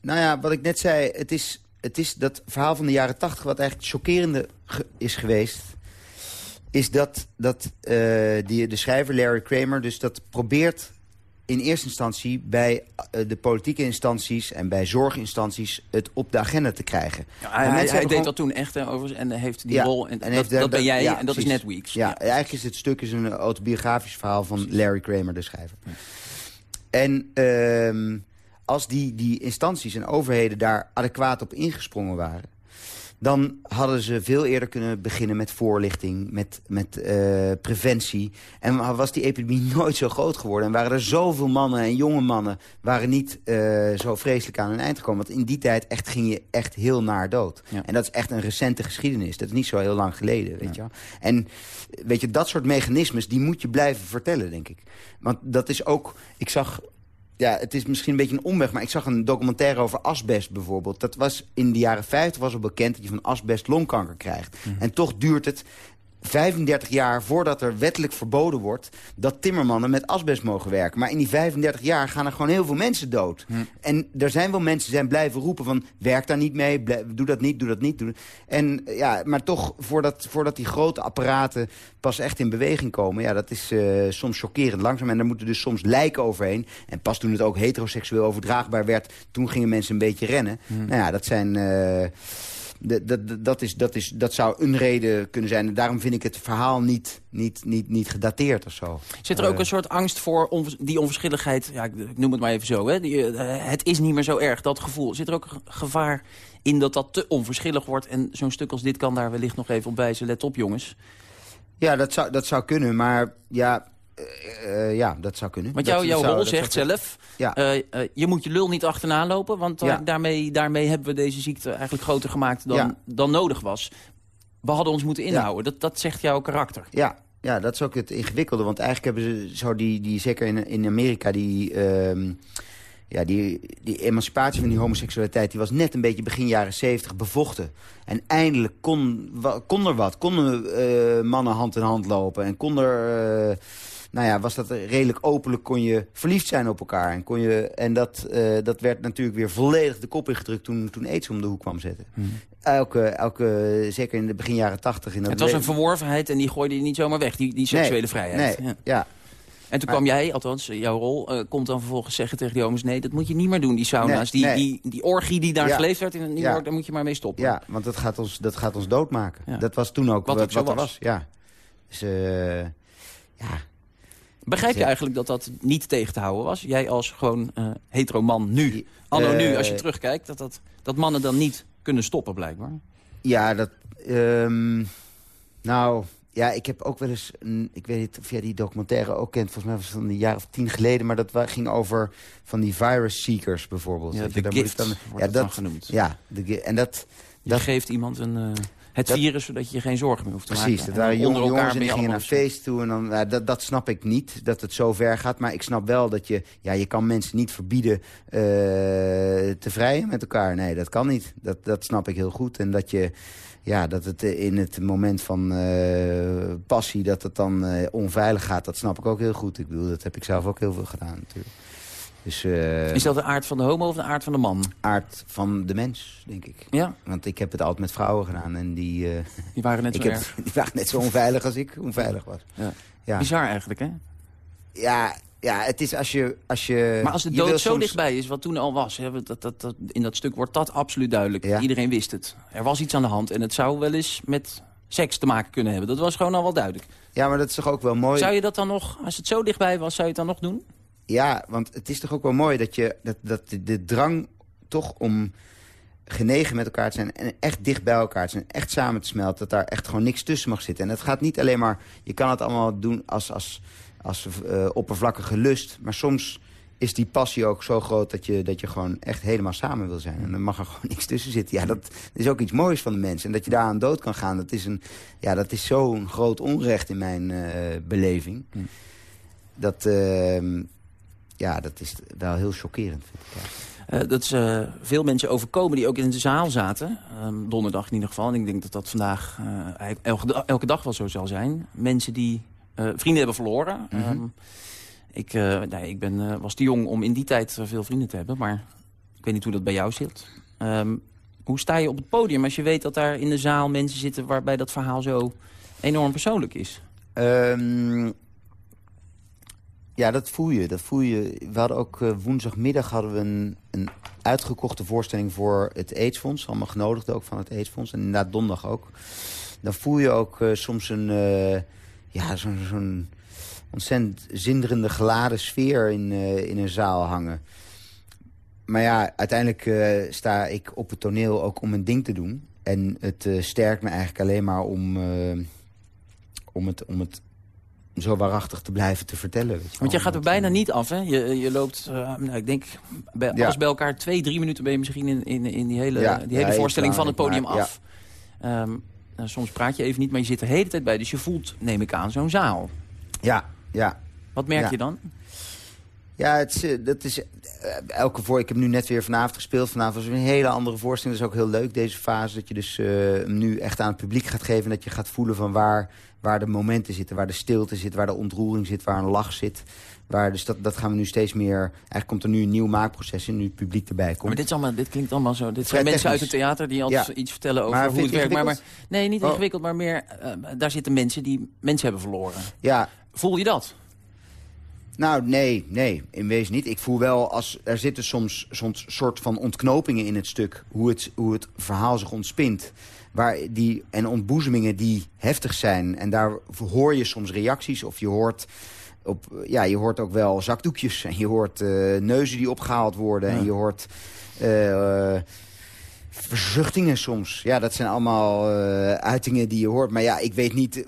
Nou ja, wat ik net zei, het is, het is dat verhaal van de jaren tachtig... wat eigenlijk chockerende is geweest... is dat, dat uh, die, de schrijver Larry Kramer dus dat probeert in eerste instantie bij eh, de politieke instanties en bij zorginstanties het op de agenda te krijgen. Ja, hij, hij deed dat toen echt over en heeft die rol en, dat, dat, ben jij en dat is net Weeks. Ja, eigenlijk is het stuk is een autobiografisch verhaal van Larry Kramer, de schrijver. En uh, als die, die instanties en overheden daar adequaat op ingesprongen waren dan hadden ze veel eerder kunnen beginnen met voorlichting, met, met uh, preventie. En was die epidemie nooit zo groot geworden. En waren er zoveel mannen en jonge mannen waren niet uh, zo vreselijk aan hun eind gekomen. Want in die tijd echt ging je echt heel naar dood. Ja. En dat is echt een recente geschiedenis. Dat is niet zo heel lang geleden, weet ja. je En weet je, dat soort mechanismes, die moet je blijven vertellen, denk ik. Want dat is ook... Ik zag ja, het is misschien een beetje een omweg, maar ik zag een documentaire over asbest bijvoorbeeld. Dat was in de jaren 50 was al bekend dat je van asbest longkanker krijgt. Mhm. En toch duurt het 35 jaar voordat er wettelijk verboden wordt... dat timmermannen met asbest mogen werken. Maar in die 35 jaar gaan er gewoon heel veel mensen dood. Hm. En er zijn wel mensen die zijn blijven roepen van... werk daar niet mee, doe dat niet, doe dat niet. Doe En ja, maar toch, voordat, voordat die grote apparaten pas echt in beweging komen... ja, dat is uh, soms chockerend langzaam. En daar moeten dus soms lijken overheen. En pas toen het ook heteroseksueel overdraagbaar werd... toen gingen mensen een beetje rennen. Hm. Nou ja, dat zijn... Uh, dat, dat, is, dat, is, dat zou een reden kunnen zijn. En daarom vind ik het verhaal niet, niet, niet, niet gedateerd of zo. Zit er ook een soort angst voor die onverschilligheid? Ja, ik noem het maar even zo. Hè? Die, uh, het is niet meer zo erg, dat gevoel. Zit er ook gevaar in dat dat te onverschillig wordt? En zo'n stuk als dit kan daar wellicht nog even op wijzen. Let op, jongens. Ja, dat zou, dat zou kunnen. Maar ja, uh, ja, dat zou kunnen. Want jou, jouw rol zegt zelf, ja. uh, uh, je moet je lul niet achterna lopen... want ja. daarmee, daarmee hebben we deze ziekte eigenlijk groter gemaakt dan, ja. dan nodig was. We hadden ons moeten inhouden. Dat, dat zegt jouw karakter. Ja, ja, dat is ook het ingewikkelde. Want eigenlijk hebben ze zo die, die zeker in, in Amerika... die, uh, ja, die, die emancipatie van die homoseksualiteit... die was net een beetje begin jaren zeventig bevochten. En eindelijk kon, kon er wat. Konden mannen hand in hand lopen. En kon er nou ja, was dat redelijk openlijk, kon je verliefd zijn op elkaar. En, kon je, en dat, uh, dat werd natuurlijk weer volledig de kop ingedrukt toen, toen AIDS om de hoek kwam zetten. Hmm. Elke, elke, zeker in de begin jaren tachtig. Het was een verworvenheid en die gooide je niet zomaar weg, die, die seksuele nee, vrijheid. Nee, ja. ja. En toen kwam jij, althans jouw rol, uh, komt dan vervolgens zeggen tegen die jongens... nee, dat moet je niet meer doen, die sauna's. Nee, die, nee. die, die orgie die daar ja. geleefd werd in New York, ja. daar moet je maar mee stoppen. Ja, want dat gaat ons, dat gaat ons doodmaken. Ja. Dat was toen ook wat, wat, wat er was. Ja. Dus, uh, ja... Begrijp je eigenlijk dat dat niet tegen te houden was? Jij als gewoon uh, hetero man nu, anno nu, als je terugkijkt... Dat, dat, dat mannen dan niet kunnen stoppen blijkbaar? Ja, dat... Um, nou, ja, ik heb ook wel eens... Een, ik weet niet of jij die documentaire ook kent. Volgens mij was het van een jaar of tien geleden. Maar dat ging over van die virus seekers bijvoorbeeld. Ja, de gift dan, ja, dat genoemd. Ja, de, en dat... Je dat geeft iemand een... Uh, het virus, zodat je geen zorgen meer hoeft te precies, maken. Precies, dat waren jonge jongens en die gingen naar feest toe. En dan, nou, dat, dat snap ik niet, dat het zo ver gaat. Maar ik snap wel dat je... Ja, je kan mensen niet verbieden uh, te vrijen met elkaar. Nee, dat kan niet. Dat, dat snap ik heel goed. En dat je ja, dat het eh, in het moment van uh, passie, dat het dan uh, onveilig gaat, dat snap ik ook heel goed. Ik bedoel, dat heb ik zelf ook heel veel gedaan natuurlijk. Dus, uh, is dat de aard van de homo of de aard van de man? Aard van de mens, denk ik. Ja. Want ik heb het altijd met vrouwen gedaan en die... die waren net zo heb. Die waren net zo onveilig als ik onveilig was. Ja. ja. Bizar eigenlijk, hè? Ja, ja, het is als je... Als je maar als de dood zo dichtbij is, wat toen al was... Hè, dat, dat, dat, in dat stuk wordt dat absoluut duidelijk. Iedereen wist het. Er was iets aan de hand en het zou wel eens met seks te maken kunnen hebben. Dat was gewoon al wel duidelijk. Ja, maar dat is toch ook wel mooi... Zou je dat dan nog, als het zo dichtbij was, zou je het dan nog doen? Ja, want het is toch ook wel mooi dat, je, dat, dat de drang toch om genegen met elkaar te zijn en echt dicht bij elkaar te zijn, echt samen te smelten, dat daar echt gewoon niks tussen mag zitten. En het gaat niet alleen maar, je kan het allemaal doen als, als als uh, oppervlakkige lust. Maar soms is die passie ook zo groot dat je, dat je gewoon echt helemaal samen wil zijn. En dan mag er gewoon niks tussen zitten. Ja, dat is ook iets moois van de mensen. En dat je daar aan dood kan gaan, dat is, een, ja, dat is zo'n groot onrecht in mijn uh, beleving. Hm. Dat, uh, ja, dat is wel heel chockerend, vind ik. Ja. Uh, dat is uh, veel mensen overkomen die ook in de zaal zaten. Um, donderdag in ieder geval. En ik denk dat dat vandaag uh, elke, elke dag wel zo zal zijn. Mensen die eh, vrienden hebben verloren. Mhm. Ehm, ik, nee, ik ben, was te jong om in die tijd veel vrienden te hebben. Maar ik weet niet hoe dat bij jou zit. Um, hoe sta je op het podium als je weet dat daar in de zaal mensen zitten... waarbij dat verhaal zo enorm persoonlijk is? Ja, dat voel je. Dat voel je. We hadden ook woensdagmiddag hadden we een, uitgekochte voorstelling voor het AIDS-fonds. Allemaal genodigd ook van het AIDS-fonds. En inderdaad donderdag ook. Dan voel je ook soms een ja, zo'n zo'n ontzettend zinderende geladen sfeer in, in een zaal hangen. Maar ja, uiteindelijk sta ik op het toneel ook om een ding te doen. En het sterkt me eigenlijk alleen maar om, om, het, om het zo waarachtig te blijven te vertellen. Weet je Want je gaat er bijna niet af, hè? Je, je loopt, nou, ik denk, bij, ja. alles bij elkaar twee, drie minuten ben je misschien in, in, in die hele, ja, die hele voorstelling van het podium af. Um, nou, soms praat je even niet, maar je zit de hele tijd bij. Dus je voelt, neem ik aan, zo'n zaal. Ja, ja. Wat merk je dan? Ja, het eh, dat is eh, elke voor. Ik heb nu net weer vanavond gespeeld. Vanavond was een hele andere voorstelling. Dat is ook heel leuk, deze fase. Dat je dus uh, nu echt aan het publiek gaat geven. Dat je gaat voelen van waar, waar de momenten zitten. Waar de stilte zit, waar de ontroering zit, waar een lach zit. Waar, dus dat, dat gaan we nu steeds meer... Eigenlijk komt er nu een nieuw maakproces in, nu het publiek erbij komt. Maar dit, is allemaal, dit klinkt allemaal zo... Dit zijn mensen uit het theater die altijd iets vertellen over hoe het werkt. Maar, maar, nee, niet oh. ingewikkeld, maar meer... Uh, daar zitten mensen die mensen hebben verloren. Ja. Voel je dat? Nou, nee, nee, in wezen niet. Ik voel wel, als er zitten soms, soms soort van ontknopingen in het stuk... hoe het, hoe het verhaal zich ontspint. Waar die, en ontboezemingen die heftig zijn. En daar hoor je soms reacties of je hoort op, ja, je hoort ook wel zakdoekjes. En je hoort uh, neuzen die opgehaald worden. Ja. En je hoort uh, verzuchtingen soms. Ja, dat zijn allemaal uh, uitingen die je hoort. Maar ja, ik weet niet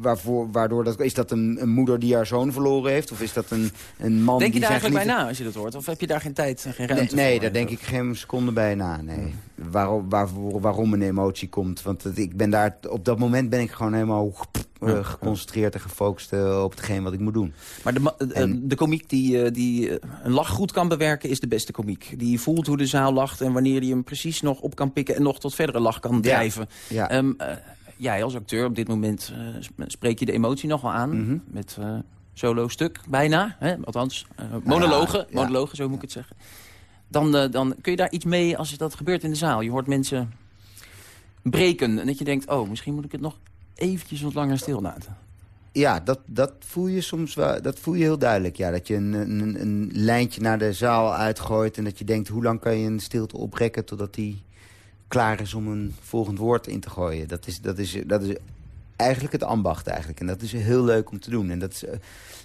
waarvoor, waardoor dat... Is dat een, een, moeder die haar zoon verloren heeft? Of is dat een, een man Denk je daar eigenlijk bij na als je dat hoort? Of heb je daar geen tijd en geen ruimte Nee, nee daar denk ik geen seconde bij na, nee. Waarom, waar, waarom een emotie komt. Want ik ben daar, op dat moment ben ik gewoon helemaal uh, geconcentreerd en gefocust uh, op hetgeen wat ik moet doen. Maar de, en, de komiek die, die een lach goed kan bewerken is de beste komiek. Die voelt hoe de zaal lacht en wanneer hij hem precies nog op kan pikken... en nog tot verdere lach kan drijven. Ja, ja. Um, jij als acteur op dit moment spreek je de emotie nog wel aan... Mm -hmm. met solo stuk bijna, hè? althans monologen, monologen, zo moet ik het zeggen. Dan, dan kun je daar iets mee als dat gebeurt in de zaal. Je hoort mensen breken en dat je denkt... oh, misschien moet ik het nog eventjes wat langer stillaten. Ja, dat, dat voel je soms wel, dat voel je heel duidelijk. Ja, dat je een, een, lijntje naar de zaal uitgooit en dat je denkt... hoe lang kan je een stilte oprekken totdat die klaar is om een volgend woord in te gooien. Dat is, dat is, dat is eigenlijk het ambacht eigenlijk. En dat is heel leuk om te doen. En dat is,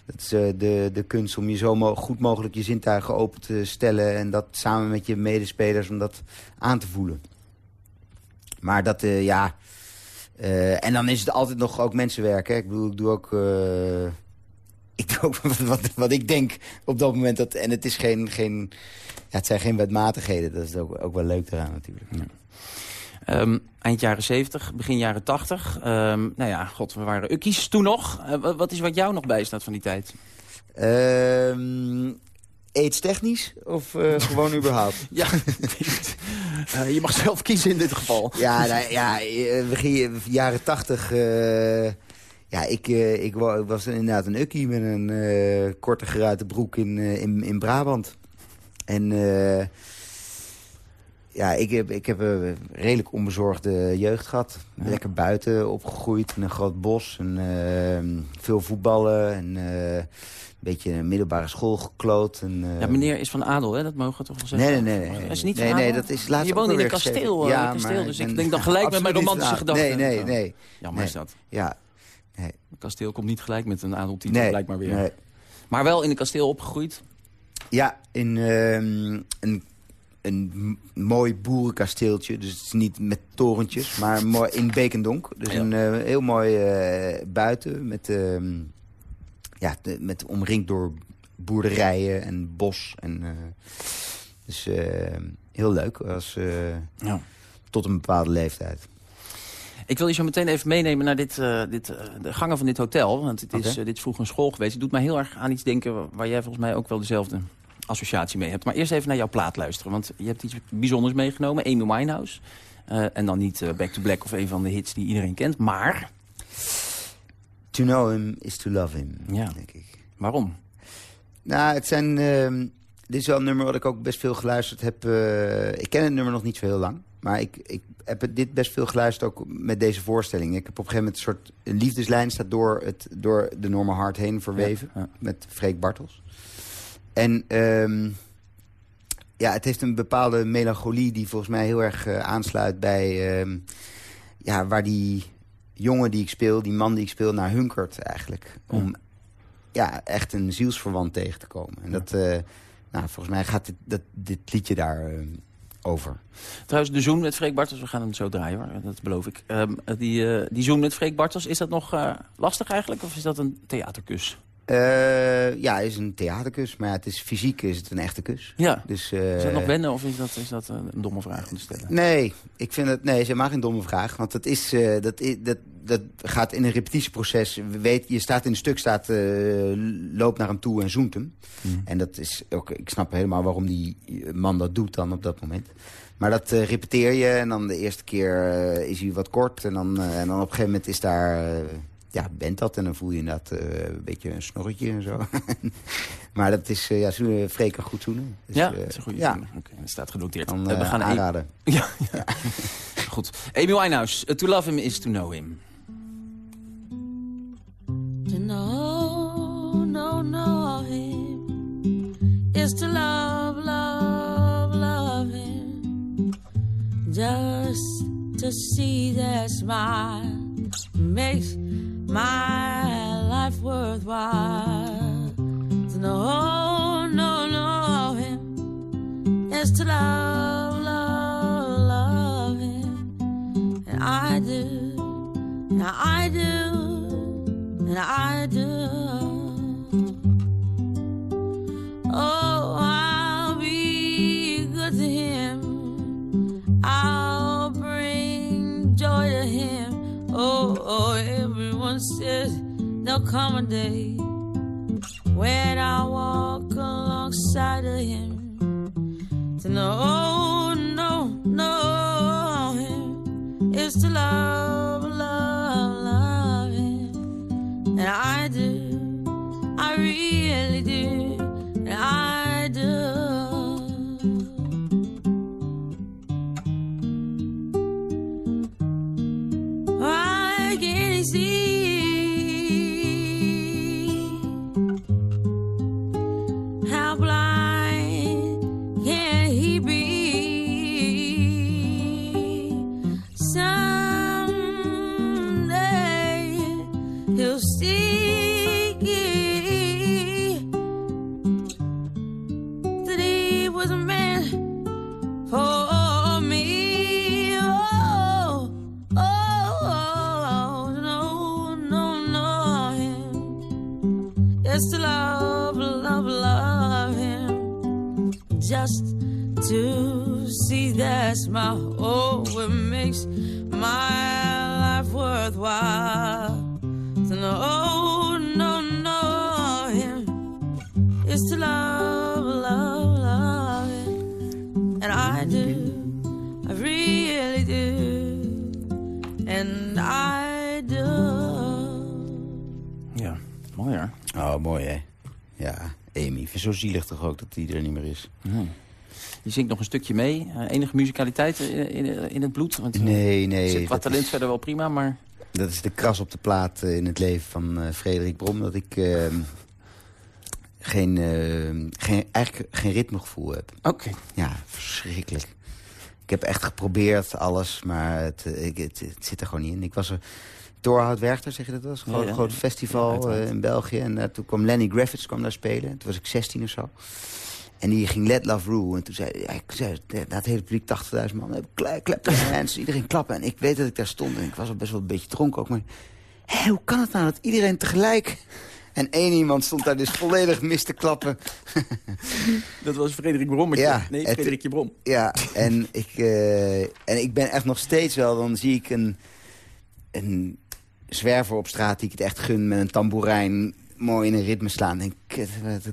dat is de, de kunst om je zo goed mogelijk je zintuigen open te stellen... en dat samen met je medespelers om dat aan te voelen. Maar dat, ja... en dan is het altijd nog ook mensenwerk. Hè? Ik bedoel, ik doe ook ik doe ook wat, wat, wat, ik denk op dat moment. Dat, en het, is geen, geen, ja, het zijn geen wetmatigheden. Dat is ook, ook wel leuk eraan natuurlijk. Ja. Um, eind jaren 70, begin jaren 80. Um, ehm, nou ja, god, we waren ukkies toen nog. Uh, wat is wat jou nog bijstaat van die tijd? Um, aids technisch of uh, gewoon überhaupt? ja, uh, je mag zelf kiezen in dit geval. Ja, nou, ja begin jaren 80... Ja, ik, ik was inderdaad een ukkie met een korte geruite broek in, in, in Brabant. En ja, ik heb, ik heb een redelijk onbezorgde jeugd gehad. Lekker buiten opgegroeid in een groot bos. En, ehm, veel voetballen en een beetje een middelbare school gekloot. En, ja, meneer is van adel, hè? dat mogen we toch wel zeggen? Nee, nee, nee. nee, is niet nee, nee, dat is laatst Je woont in een kasteel, ja, kasteel dus ik denk dan gelijk met mijn romantische gedachten. Nee, nee, nee. Jammer nee. is dat. Ja, Nee. Het kasteel komt niet gelijk met een adeltitel, nee, blijkbaar weer. Nee. Maar wel in een kasteel opgegroeid? Ja, in uh, een, een mooi boerenkasteeltje. Dus het is niet met torentjes, maar mooi in Bekendonk. Dus een uh, heel mooi uh, buiten met, ehm, ja, de, met omringd door boerderijen en bos. En, dus heel leuk. Was, ja. Tot een bepaalde leeftijd. Ik wil je zo meteen even meenemen naar dit, uh, dit, uh, de gangen van dit hotel. Want het is, okay. uh, dit is vroeger een school geweest. Het doet mij heel erg aan iets denken waar jij volgens mij ook wel dezelfde associatie mee hebt. Maar eerst even naar jouw plaat luisteren. Want je hebt iets bijzonders meegenomen. Amy Winehouse. en dan niet Back to Black of een van de hits die iedereen kent. Maar... To know him is to love him, ja. denk ik. Waarom? Nou, het zijn... ehm, dit is wel een nummer wat ik ook best veel geluisterd heb. ik ken het nummer nog niet zo heel lang. Maar ik, ik heb dit best veel geluisterd ook met deze voorstelling. Ik heb op een gegeven moment een soort een liefdeslijn... staat door, het, door de Norma Hart heen verweven. Ja. Met Freek Bartels. En um, ja, het heeft een bepaalde melancholie... die volgens mij heel erg uh, aansluit bij... Um, ja, waar die jongen die ik speel, die man die ik speel... naar hunkert eigenlijk. Ja. Om ja, echt een zielsverwant tegen te komen. En dat... Uh, nou, volgens mij gaat dit, dat, dit liedje daar... Uh, over. Trouwens, de zoen met Freek Bartels, we gaan hem zo draaien hoor, dat beloof ik. Um, die, uh, die zoen met Freek Bartels, is dat nog lastig eigenlijk of is dat een theaterkus? Uh, ja, het is een theaterkus, maar ja, het is fysiek is het een echte kus. Ja. Dus, is dat nog wennen of is dat, is dat een domme vraag om te stellen? Nee, ik vind het, nee, is helemaal geen domme vraag. Want dat, is, dat, is, dat, dat gaat in een repetitieproces. Weet, je staat in een stuk, staat, loopt naar hem toe en zoent hem. Mm. En dat is ook, ik snap helemaal waarom die man dat doet dan op dat moment. Maar dat uh, repeteer je en dan de eerste keer uh, is hij wat kort. En dan, uh, en dan op een gegeven moment is daar, ja, bent dat. En dan voel je inderdaad een beetje een snorretje en zo. maar dat is, ja, zoenen, freken goed zoenen. Dus, ja, dat is een goede ja. Oké, okay, dat staat genoteerd. Dan, we gaan aanraden. ja, ja. goed. Amy Winehouse, to love him is to know him. To know, know, know him is to love, love, love him. Just to see their smile makes my life worthwhile. There'll come a day zo zielig toch ook dat die er niet meer is. Je zingt nog een stukje mee. Eh, enige musicaliteit in, in, in het bloed? Want, eh, Nee, nee. Zit qua dat talent is- verder wel prima, maar... Dat is de kras op de plaat eh, in het leven van Frederik Brom. Dat ik eh, geen, eh, geen, eigenlijk geen ritmegevoel heb. Oké. Ja, verschrikkelijk. Ik heb echt geprobeerd alles, maar het, het, het zit er gewoon niet in. Ik was er... Torhout Werchter, zeg je dat was? Een groot, ja. groot festival eh, in België. En eh, toen kwam Lenny Griffiths kwam daar spelen. Toen was ik 16 of zo. En die ging Let Love Rule. En toen zei, ja, ik zei dat het hele publiek, 80.000 man, your hands. Iedereen klappen. En ik weet dat ik daar stond. En ik was al best wel een beetje dronken ook. Maar hé, hoe kan het nou dat iedereen tegelijk... En één iemand stond daar dus volledig mis te klappen. Dat was Frederik Brommetje. Ja, nee, Frederikje Brom. Ja, en ik, eh, en ik ben echt nog steeds wel... Dan zie ik een, een zwerver op straat die ik het echt gun... met een tamboerijn mooi in een ritme slaan. denk ik,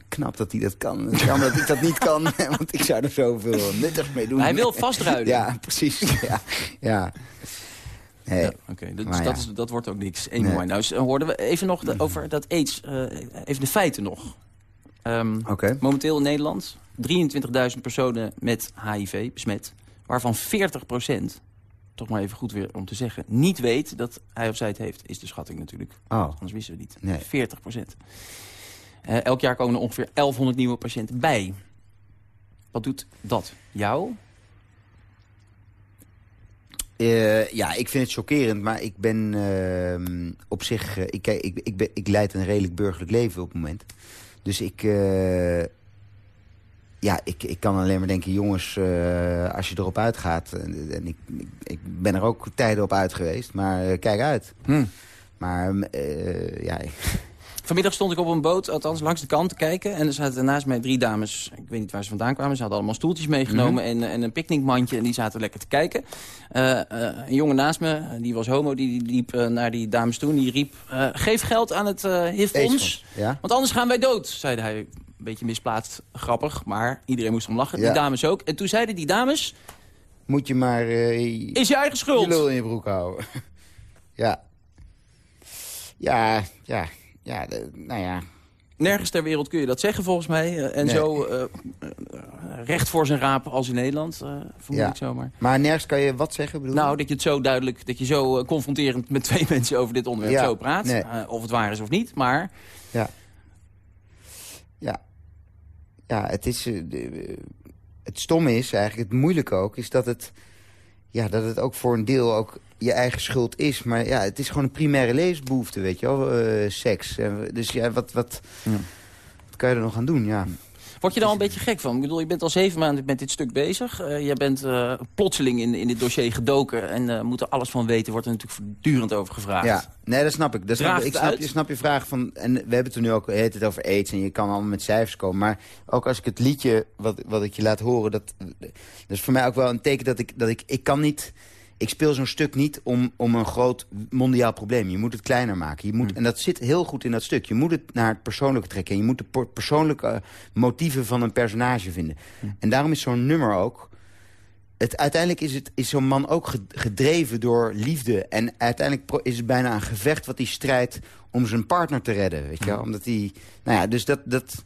knap dat hij dat kan. Jammer dat ik dat niet kan, want ik zou er zoveel nuttigs mee doen. Hij wil vastruilen. Ja, precies. Ja, ja. Oké, dus dat, ja. is, dat wordt ook niks. Nee. Winehouse. Eh, hoorden we even nog de- over dat AIDS. eh, even de feiten nog. Ehm, Oké. Momenteel in Nederland 23.000 personen met HIV besmet. Waarvan 40 toch maar even goed weer om te zeggen... niet weet dat hij of zij het heeft. Is de schatting natuurlijk. Oh, Anders wisten we het niet. Nee. 40% Eh, elk jaar komen er ongeveer 1100 nieuwe patiënten bij. Wat doet dat jou? Eh, ja, ik vind het chockerend, maar ik ben ehm, op zich... eh, ik, ik, ik, ben, ik leid een redelijk burgerlijk leven op het moment. Dus ik... ja, ik, ik kan alleen maar denken, jongens, eh, als je erop uitgaat... En, en ik, ik, ik ben er ook tijden op uit geweest, maar eh, kijk uit. Hm. Maar eh, ja, Vanmiddag stond ik op een boot, althans langs de kant te kijken. En er zaten naast mij drie dames, ik weet niet waar ze vandaan kwamen. Ze hadden allemaal stoeltjes meegenomen en, en een picknickmandje. En die zaten lekker te kijken. Eh, eh, een jongen naast me, eh, die was homo, die, die liep eh, naar die dames toe. En die riep, eh, geef geld aan het eh ja? Want anders gaan wij dood, zeide hij. Een beetje misplaatst, grappig. Maar iedereen moest om lachen, Ja. die dames ook. En toen zeiden die dames, moet je maar eh, is je eigen je schuld. lul in je broek houden. ja. Ja, ja, ja, de- nou ja. Nergens ter wereld kun je dat zeggen volgens mij. Eh, en Nee. zo eh, recht voor zijn raap als in Nederland, eh vermoed Ja. ik zomaar. Maar nergens kan je wat zeggen, bedoel je? Nou, dat je het zo duidelijk, dat je zo confronterend met twee mensen over dit onderwerp Ja, zo praat. nee. Of het waar is of niet, maar Ja. Ja. Ja, het is... eh, eh, het stomme is eigenlijk, het moeilijke ook, is dat het... Ja, dat het ook voor een deel ook je eigen schuld is. Maar ja, het is gewoon een primaire levensbehoefte, weet je wel. eh, seks. Dus ja, wat, wat, Ja. wat kan je er nog aan doen? Ja. Word je daar al een beetje gek van? Ik bedoel, je bent al zeven maanden met dit stuk bezig. Eh jij bent eh, plotseling in, in dit dossier gedoken en eh, moet er alles van weten. Wordt er natuurlijk voortdurend over gevraagd. Ja, nee, dat snap ik. Dat snap, ik snap, je snap je vraag van... En we hebben het er nu ook heet het over aids en je kan allemaal met cijfers komen. Maar ook als ik het liedje wat, wat ik je laat horen... Dat, dat is voor mij ook wel een teken dat ik... Dat ik, ik kan niet... Ik speel zo'n stuk niet om, om een groot mondiaal probleem. Je moet het kleiner maken. Je moet, En dat zit heel goed in dat stuk. Je moet het naar het persoonlijke trekken. En je moet de persoonlijke eh, motieven van een personage vinden. En daarom is zo'n nummer ook het, uiteindelijk is, het, is zo'n man ook ge- gedreven door liefde. En uiteindelijk is het bijna een gevecht wat hij strijdt om zijn partner te redden. Weet je wel? Omdat hij... Nou ja, dus dat... dat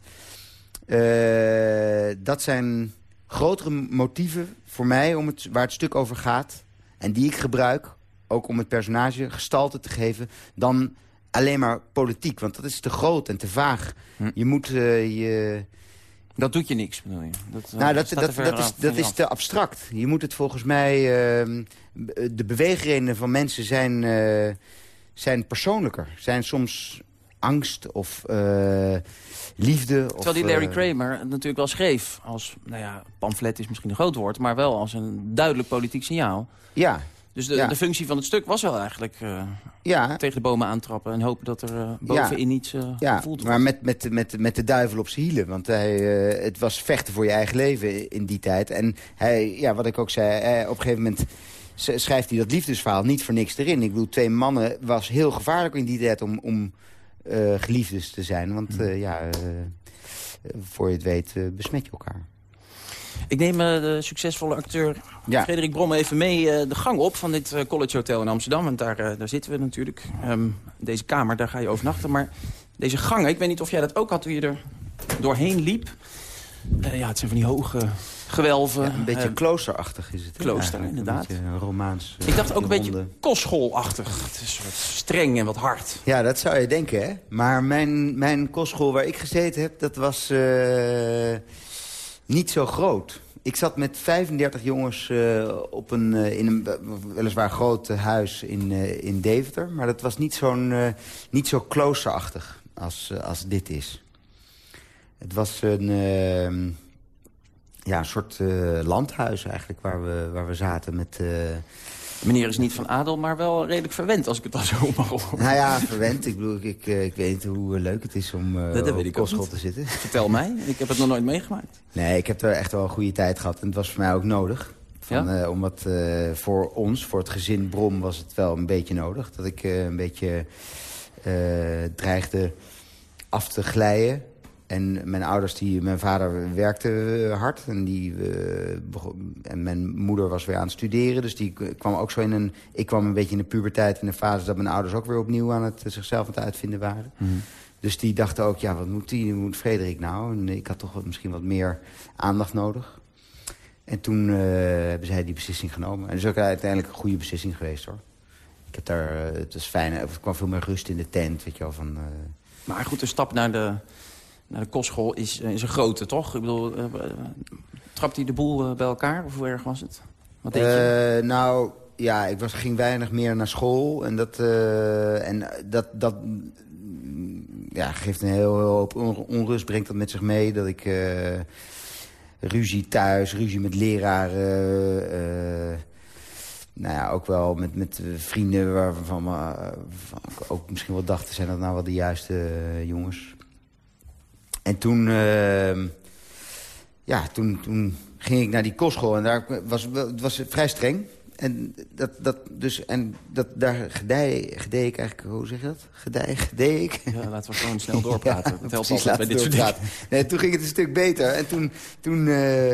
eh, dat zijn grotere motieven voor mij om het, waar het stuk over gaat. En die ik gebruik, ook om het personage gestalte te geven... dan alleen maar politiek. Want dat is te groot en te vaag. Hm. Je moet eh, je... Dat doet je niks, bedoel je? Dat, eh, Nou, dat, dat, dat, is, dat is te abstract. Je moet het volgens mij... ehm, de beweegredenen van mensen zijn, eh, zijn persoonlijker. Zijn soms angst of eh, liefde. Terwijl die Larry eh, Kramer het natuurlijk wel schreef als, nou ja, pamflet is misschien een groot woord, maar wel als een duidelijk politiek signaal. Ja, Dus de, Ja. de functie van het stuk was wel eigenlijk eh, Ja, tegen de bomen aantrappen... en hopen dat er bovenin iets eh ja maar met, met, met, met de duivel op zijn hielen. Want hij, het was vechten voor je eigen leven in die tijd. En hij, ja, wat ik ook zei, op een gegeven moment schrijft hij dat liefdesverhaal niet voor niks erin. Ik bedoel, twee mannen was heel gevaarlijk in die tijd om, om eh, geliefdes te zijn. Want eh, ja, eh, voor je het weet besmet je elkaar. Ik neem de succesvolle acteur Ja. Frederik Brom even mee eh, de gang op van dit College Hotel in Amsterdam. Want daar, daar zitten we natuurlijk. Ehm, deze kamer, daar ga je overnachten. Maar deze gangen, ik weet niet of jij dat ook had toen je er doorheen liep. Eh, ja, het zijn van die hoge gewelven. Ja, een beetje Eh, kloosterachtig is het. klooster, inderdaad. Een beetje een romaans. eh, ik dacht ook een beetje kostschoolachtig. Het is wat streng en wat hard. Ja, dat zou je denken, hè? Maar mijn, mijn kostschool waar ik gezeten heb, dat was eh, niet zo groot. Ik zat met 35 jongens eh, op een, eh, in een eh, weliswaar groot eh, huis in, eh, in Deventer. Maar dat was niet, zo'n, eh, niet zo kloosterachtig als, eh, als dit is. Het was een, eh, ja, een soort eh, landhuis eigenlijk waar we, waar we zaten met... eh, Meneer is niet van adel, maar wel redelijk verwend als ik het dan zo mag horen. Nou ja, verwend. Ik bedoel, ik, ik weet niet hoe eh, leuk het is om uh, dat op kostschool te zitten. Vertel mij, ik heb het nog nooit meegemaakt. Nee, ik heb er echt wel een goede tijd gehad. En het was voor mij ook nodig. Van, Ja? omdat voor ons, voor het gezin Brom, was het wel een beetje nodig. Dat ik een beetje dreigde af te glijden. En mijn ouders, die, mijn vader werkte eh, hard. En, die, eh, begon- en mijn moeder was weer aan het studeren. Dus die kwam ook zo in een... Ik kwam een beetje in de puberteit in de fase dat mijn ouders ook weer opnieuw aan het, zichzelf aan het uitvinden waren. Dus die dachten ook, ja, wat moet die, moet Frederik nou? En ik had toch wat- misschien wat meer aandacht nodig. En toen eh, hebben zij die beslissing genomen. En dat is ook uiteindelijk een goede beslissing geweest, hoor. Ik heb daar, eh, het was fijn, er kwam veel meer rust in de tent, weet je wel, van... eh, Maar goed, de stap naar de, naar de kostschool is, eh, is een grote, toch? Ik bedoel, eh, trapt hij de boel eh, bij elkaar? Of hoe erg was het? Wat je? Nou, ja, ik was, ging weinig meer naar school. En dat, en dat, dat mm, ja, geeft een heel, heel hoop on- onrust, brengt dat met zich mee. Dat ik ruzie thuis, ruzie met leraren... nou ja, ook wel met, met vrienden waarvan we, ook misschien wel dachten... zijn dat nou wel de juiste jongens. En toen... eh, ja, toen, toen ging ik naar die kostschool en daar was wel- het was vrij streng. En, dat, dat, dus, en dat, daar gedij, gedij ik eigenlijk, hoe zeg je dat? Gedij, gedij ik. Ja, laten we gewoon snel doorpraten. Ja, dat helpt altijd bij dit soort dingen. Nee, toen ging het een stuk beter. En toen, toen eh,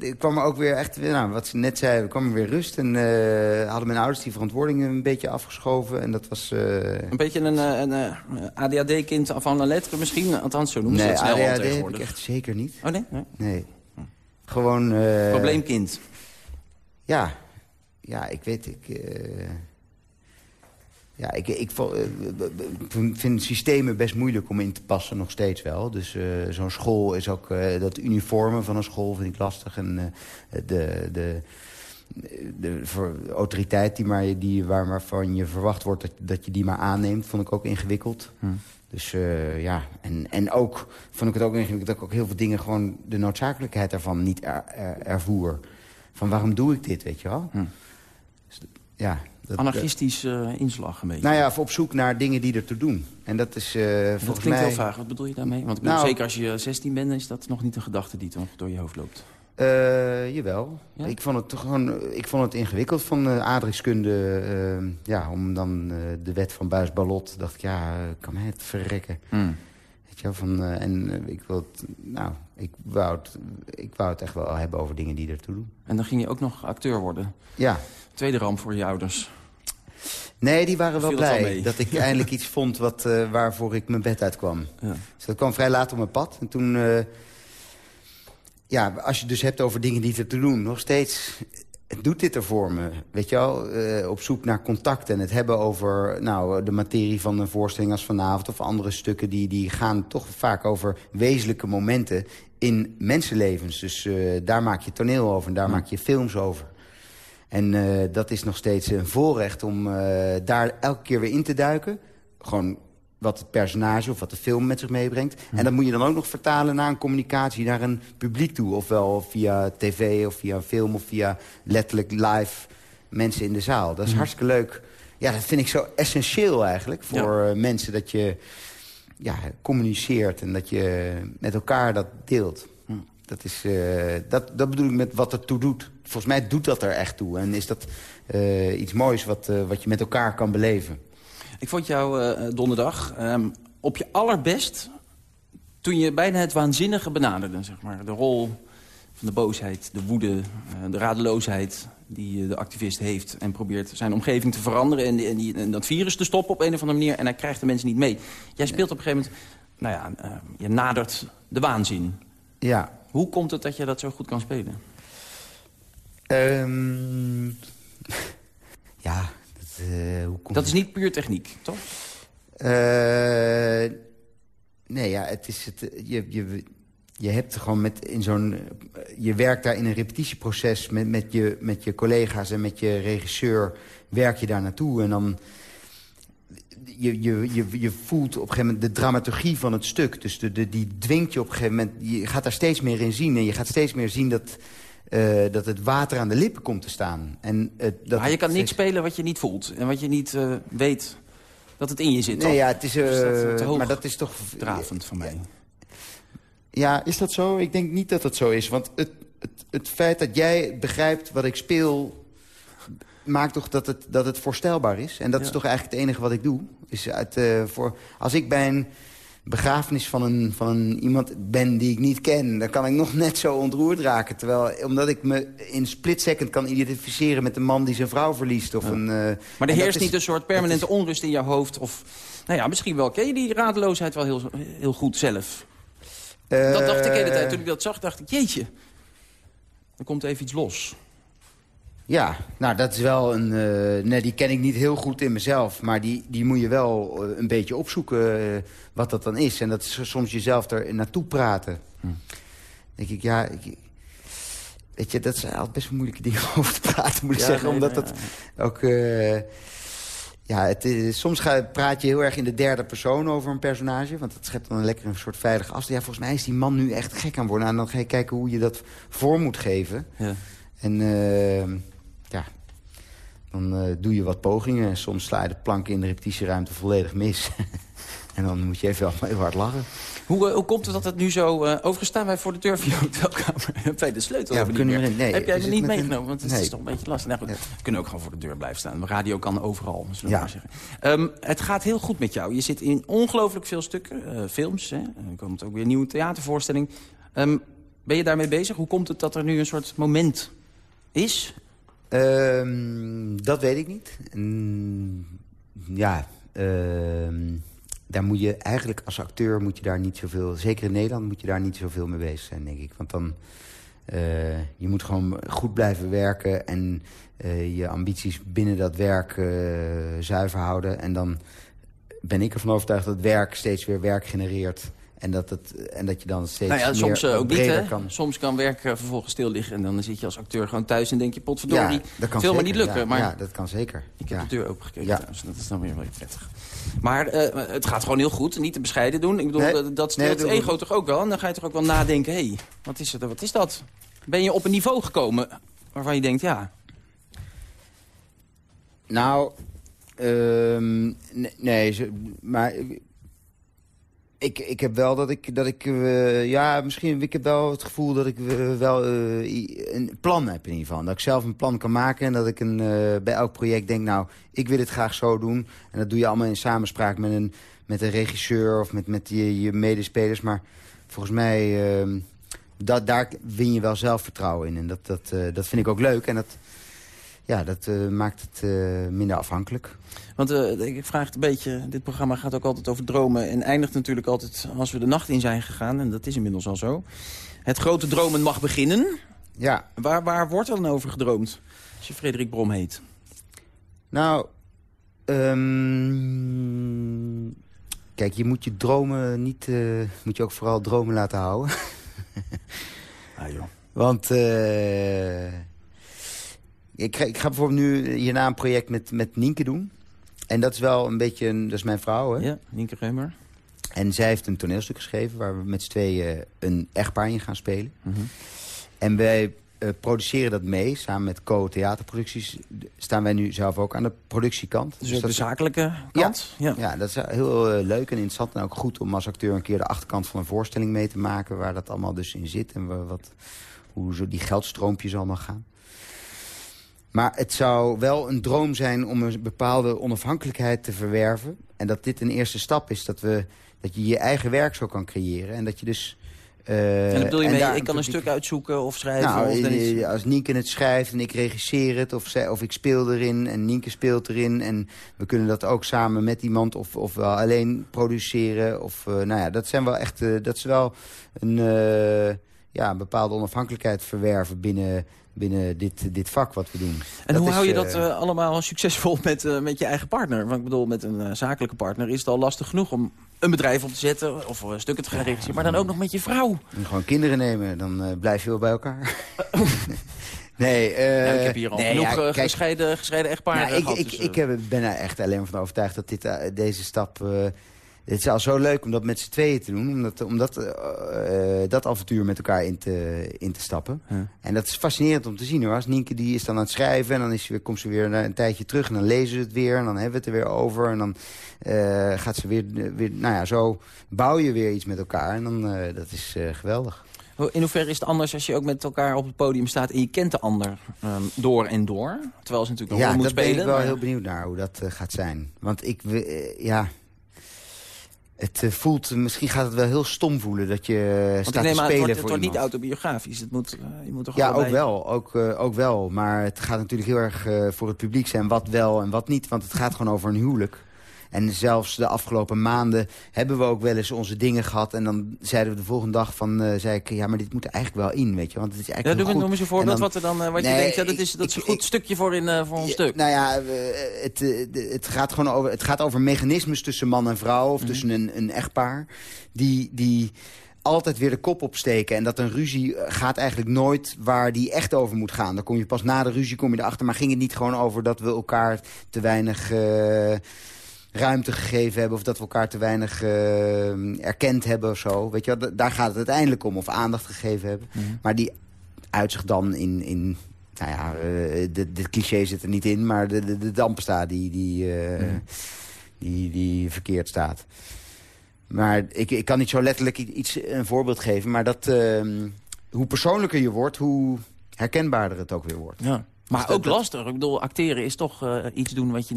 er kwam er ook weer echt, nou, wat ze net zei, er kwam er weer rust. En eh, hadden mijn ouders die verantwoording een beetje afgeschoven. En dat was... eh, Een beetje een, eh, een, eh, ADHD-kind van een letter misschien. Althans, zo noemen ze nee, dat snel ADHD heb ik echt zeker niet. Oh nee? nee? Nee. Gewoon... eh, Probleemkind. Ja, ja, ik weet, ik... ja, ik, eh, ik vind systemen best moeilijk om in te passen, nog steeds wel. Dus eh, zo'n school is ook... eh, dat uniformen van een school vind ik lastig. En de, de, de voor autoriteit die maar, die, waar, waarvan je verwacht wordt dat, dat je die maar aanneemt... vond ik ook ingewikkeld. Dus eh, ja, en, en ook vond ik het ook ingewikkeld... dat ik ook heel veel dingen gewoon de noodzakelijkheid daarvan niet er, er- ervoer. Van waarom doe ik dit, weet je wel? Hm. Dus ja, dat, Anarchistisch eh, inslag een beetje. nou ja, of op zoek naar dingen die ertoe doen. En dat is eh dat volgens klinkt mij... heel vaag. Wat bedoel je daarmee? Want ik bedoel, Nou- zeker als je 16 bent, is dat nog niet een gedachte die toch door je hoofd loopt. Eh, jawel. Ja? Ik, vond het gewoon, ik vond het ingewikkeld van uh, aardrijkskunde. ja, om dan eh, de wet van Buis-Ballot... dacht ik, ja, kan mij het verrekken. Weet je wel, van, eh, en ik wil het... Nou, ik wou het, ik wou het echt wel hebben over dingen die ertoe doen. En dan ging je ook nog acteur worden. Ja. Tweede ramp voor je ouders. Nee, die waren wel blij dat ik eindelijk iets vond wat, eh, waarvoor ik mijn bed uitkwam. Ja. Dus dat kwam vrij laat op mijn pad. En toen... eh, ja, als je het dus hebt over dingen die er te doen... nog steeds doet dit er voor me. Weet je wel, eh, op zoek naar contact en het hebben over nou, de materie van een voorstelling als vanavond... of andere stukken, die, die gaan toch vaak over wezenlijke momenten in mensenlevens. Dus daar maak je toneel over en daar maak je films over. En eh, dat is nog steeds een voorrecht om eh, daar elke keer weer in te duiken. Gewoon wat het personage of wat de film met zich meebrengt. En dat moet je dan ook nog vertalen naar een communicatie, naar een publiek toe. Ofwel via tv of via een film of via letterlijk live mensen in de zaal. Dat is Mhm. hartstikke leuk. Ja, dat vind ik zo essentieel eigenlijk voor eh, mensen. Dat je ja, communiceert en dat je met elkaar dat deelt. Dat, is, eh, dat, dat bedoel ik met wat er toe doet. Volgens mij doet dat er echt toe. En is dat eh, iets moois wat, eh, wat je met elkaar kan beleven. Ik vond jou donderdag ehm, op je allerbest... toen je bijna het waanzinnige benaderde, zeg maar. De rol van de boosheid, de woede, de radeloosheid... die de activist heeft en probeert zijn omgeving te veranderen... En, die- en, die, en dat virus te stoppen op een of andere manier... en hij krijgt de mensen niet mee. Jij speelt op een gegeven moment... nou ja, eh, je nadert de waanzin. Ja, Hoe komt het dat je dat zo goed kan spelen? Ehm, ja, dat, hoe komt Dat is niet puur techniek, toch? Eh, nee, ja, het is het, je, je, je hebt gewoon met in zo'n... Je werkt daar in een repetitieproces met, met, je, met je collega's en met je regisseur... werk je daar naartoe en dan... Je, je, je, je voelt op een gegeven moment de dramaturgie van het stuk. Dus de, de, die dwingt je op een gegeven moment... Je gaat daar steeds meer in zien. En je gaat steeds meer zien dat, eh, dat het water aan de lippen komt te staan. En, eh, dat maar je kan niks spelen wat je niet voelt. En wat je niet eh, weet dat het in je zit. Nee, toch? ja, het is... Dus dat, maar dat is toch... Dravend van mij. Ja, is dat zo? Ik denk niet dat dat zo is. Want het, het, het feit dat jij begrijpt wat ik speel... maakt toch dat het, dat het voorstelbaar is. En dat is toch eigenlijk het enige wat ik doe. Is uit, eh, voor, als ik bij een begrafenis van, een, van een, iemand ben die ik niet ken... dan kan ik nog net zo ontroerd raken. Terwijl, omdat ik me in split second kan identificeren... met een man die zijn vrouw verliest. Of een, eh, Maar er heerst is- niet een soort permanente onrust in jouw hoofd? Of, nou ja, misschien wel. Ken je die radeloosheid wel heel, heel goed zelf? dat dacht ik de hele tijd. Toen ik dat zag, dacht ik, jeetje. Er komt even iets los. Ja, nou dat is wel een... eh, nee, die ken ik niet heel goed in mezelf. Maar die, die moet je wel eh, een beetje opzoeken eh, wat dat dan is. En dat is soms jezelf er naartoe praten. Hm. denk ik, ja... Ik, weet je, dat zijn altijd best moeilijke dingen over te praten, moet ik Ja, zeggen. nee, omdat nee, dat ook... ja, het is, soms ga, praat je heel erg in de derde persoon over een personage. Want dat schept dan een lekker een soort veilige afstand. Ja, volgens mij is die man nu echt gek aan worden. En dan ga je kijken hoe je dat vorm moet geven. Ja. En eh, ja, dan eh, doe je wat pogingen. En soms sla je de plank in de repetitieruimte volledig mis. en dan moet je even heel hard lachen. Hoe, eh, hoe komt het dat het nu zo... eh overigens staan wij voor de deur van je hotelkamer. Heb jij de sleutel Ja, we kunnen meer. Nee, Heb jij zitten niet een- meegenomen? Want het Nee. is toch een beetje lastig. Nou, goed, Ja. We kunnen ook gewoon voor de deur blijven staan. De radio kan overal, zullen we Ja. maar zeggen. Ehm, het gaat heel goed met jou. Je zit in ongelooflijk veel stukken, films. Hè? Er komt ook weer een nieuwe theatervoorstelling. Ehm, ben je daarmee bezig? Hoe komt het dat er nu een soort moment is? Ehm, dat weet ik niet. Ja, ehm, daar moet je eigenlijk als acteur moet je daar niet zoveel... Zeker in Nederland moet je daar niet zoveel mee bezig zijn, denk ik. Want dan... eh, je moet gewoon goed blijven werken en eh, je ambities binnen dat werk eh, zuiver houden. En dan ben ik ervan overtuigd dat werk steeds weer werk genereert. En dat, het, en dat je dan steeds Nou ja, meer soms eh, ook niet, hè? kan. Soms kan werk eh, vervolgens stil liggen... en dan zit je als acteur gewoon thuis en denk je... potverdorie, dat kan veel maar niet lukken. Ja, maar ja, dat kan zeker. Ik heb de deur opengekeken Ja. trouwens. Dat is dan weer wel prettig. Maar eh, het gaat gewoon heel goed. Niet te bescheiden doen. Ik bedoel, Nee. dat, Nee, stelt we ego toch ook wel. En dan ga je toch ook wel nadenken. Hé, hey, wat, is het, wat is dat? Ben je op een niveau gekomen waarvan je denkt... ja, Nou, ehm, nee, nee, maar ik, ik heb wel dat ik, dat ik eh, ja, misschien, ik heb wel het gevoel dat ik eh, wel eh, een plan heb in ieder geval. Dat ik zelf een plan kan maken en dat ik een, bij elk project denk, nou, ik wil het graag zo doen. En dat doe je allemaal in samenspraak met een, met een regisseur of met, met je, je medespelers. Maar volgens mij, ehm, dat, daar win je wel zelfvertrouwen in. En dat, dat, dat vind ik ook leuk en dat... Ja, dat eh, maakt het eh, minder afhankelijk. want eh, ik vraag het een beetje... Dit programma gaat ook altijd over dromen... en eindigt natuurlijk altijd als we de nacht in zijn gegaan. En dat is inmiddels al zo. Het grote dromen mag beginnen. Ja, Waar, waar wordt er dan over gedroomd? Als je Frederik Brom heet. nou... ehm, kijk, je moet je dromen niet... moet je ook vooral dromen laten houden. Ah, joh. Want eh, ik, ga, ik ga bijvoorbeeld nu hierna een project met, met Nienke doen. En dat is wel een beetje... Een, dat is mijn vrouw, hè? Ja, Nienke Reumer. En zij heeft een toneelstuk geschreven... waar we met z'n tweeën een echtpaar in gaan spelen. Mhm. En wij eh, produceren dat mee. Samen met Co Theaterproducties staan wij nu zelf ook aan de productiekant. Dus, de dat, zakelijke kant? Ja. ja, dat is heel eh, leuk en interessant. En ook goed om als acteur een keer de achterkant van een voorstelling mee te maken. Waar dat allemaal dus in zit. En wat, hoe zo die geldstroompjes allemaal gaan. Maar het zou wel een droom zijn om een bepaalde onafhankelijkheid te verwerven. En dat dit een eerste stap is. Dat, we, dat je je eigen werk zo kan creëren. En dat je dus uh, en bedoel je mee, ik kan een stuk uitzoeken of schrijven? Nou, of uh, als Nienke het schrijft en ik regisseer het, of, zij, of ik speel erin en Nienke speelt erin. En we kunnen dat ook samen met iemand of, of wel alleen produceren. Of, uh, nou ja, dat zijn wel echt, dat is wel een, ja, een bepaalde onafhankelijkheid verwerven binnen, binnen dit, dit vak wat we doen. En hoe hou je dat allemaal succesvol met, met je eigen partner? Want ik bedoel, met een zakelijke partner is het al lastig genoeg om een bedrijf op te zetten of stukken te gaan regisseren. Maar dan ook nog met je vrouw. En gewoon kinderen nemen, dan blijf je wel bij elkaar. nee, uh, ik heb hier al nee, genoeg ja, kijk, gescheiden, gescheiden echtparen nou, ik, ik, dus, ik, ik ben er echt alleen van overtuigd dat dit, deze stap het is al zo leuk om dat met z'n tweeën te doen. Om dat, om dat, uh, dat avontuur met elkaar in te, in te stappen. En dat is fascinerend om te zien hoor. Als Nienke die is dan aan het schrijven en dan is ze weer, komt ze weer een tijdje terug. En dan lezen ze het weer en dan hebben we het er weer over. En dan uh, gaat ze weer, weer... Nou ja, zo bouw je weer iets met elkaar. En dan, uh, dat is geweldig. In hoeverre is het anders als je ook met elkaar op het podium staat... en je kent de ander um, door en door? Terwijl ze natuurlijk een rol moet spelen. Ja, daar ben ik wel heel benieuwd naar hoe dat gaat zijn. Want ik... ja het eh, voelt, misschien gaat het wel heel stom voelen dat je Want staat te spelen het wordt, voor Het wordt niet autobiografisch, het moet, uh, je moet toch Ja, ook wel, ook, uh, ook wel. Maar het gaat natuurlijk heel erg voor het publiek zijn wat wel en wat niet. Want het gaat gewoon over een huwelijk. En zelfs de afgelopen maanden hebben we ook wel eens onze dingen gehad. En dan zeiden we de volgende dag van, uh, zei ik, ja, maar dit moet er eigenlijk wel in, weet je. Want het is eigenlijk ja, doe, noem eens een voorbeeld wat, er dan, uh, wat je denkt, ja, dat is, dat is een goed stukje voor, in, uh, voor een stuk. Nou ja, het, het, gaat gewoon over, het gaat over mechanismes tussen man en vrouw. Of mm tussen een, een echtpaar. Die... die altijd weer de kop opsteken. En dat een ruzie gaat eigenlijk nooit waar die echt over moet gaan. Dan kom je pas na de ruzie kom je erachter. Maar ging het niet gewoon over dat we elkaar te weinig... Uh, ruimte gegeven hebben... of dat we elkaar te weinig uh, erkend hebben of zo. Weet je, daar gaat het uiteindelijk om. Of aandacht gegeven hebben. Mhm. Maar die uit zich dan in... in nou ja, uh, de, de cliché zit er niet in, maar de, de, de dampensta die, die, uh, die, die verkeerd staat. Maar ik, ik kan niet zo letterlijk iets, een voorbeeld geven. Maar dat, uh, hoe persoonlijker je wordt, hoe herkenbaarder het ook weer wordt. Ja. Maar ook lastig. Ik bedoel, acteren is toch uh, iets doen wat je,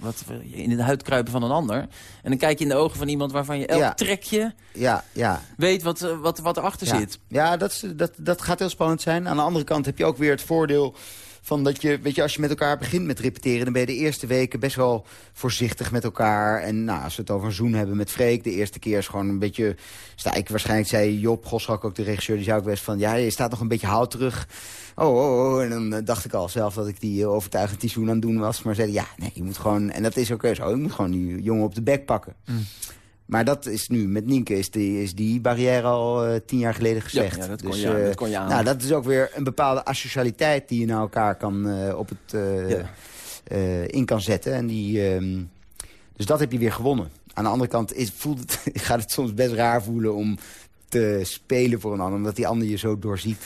wat, in de huid kruipen van een ander. En dan kijk je in de ogen van iemand waarvan je elk trekje ja, ja. weet wat, uh, wat, wat erachter ja. zit. Ja, dat, is, dat, dat gaat heel spannend zijn. Aan de andere kant heb je ook weer het voordeel van dat je, weet je, als je met elkaar begint met repeteren... dan ben je de eerste weken best wel voorzichtig met elkaar. En nou, als we het over een zoen hebben met Freek... de eerste keer is gewoon een beetje... sta ik waarschijnlijk, zei Job Goschak, ook de regisseur... die zei ook best van, ja, je staat nog een beetje hout terug... Oh, oh, oh, En dan eh, dacht ik al zelf dat ik die uh, overtuigend die zoen aan het doen was. Maar zei ja, nee, je moet gewoon... En dat is ook zo. Je moet gewoon die jongen op de bek pakken. Mm. Maar dat is nu, met Nienke is die, is die barrière al uh, tien jaar geleden gezegd. Ja, dat, kon dus, je, dat kon je aan. Nou, dat is ook weer een bepaalde asocialiteit die je naar elkaar kan, uh, op het, in kan zetten. En die, um, dus dat heb je weer gewonnen. Aan de andere kant is, voelt het, gaat het soms best raar voelen om te spelen voor een ander. Omdat die ander je zo doorziet.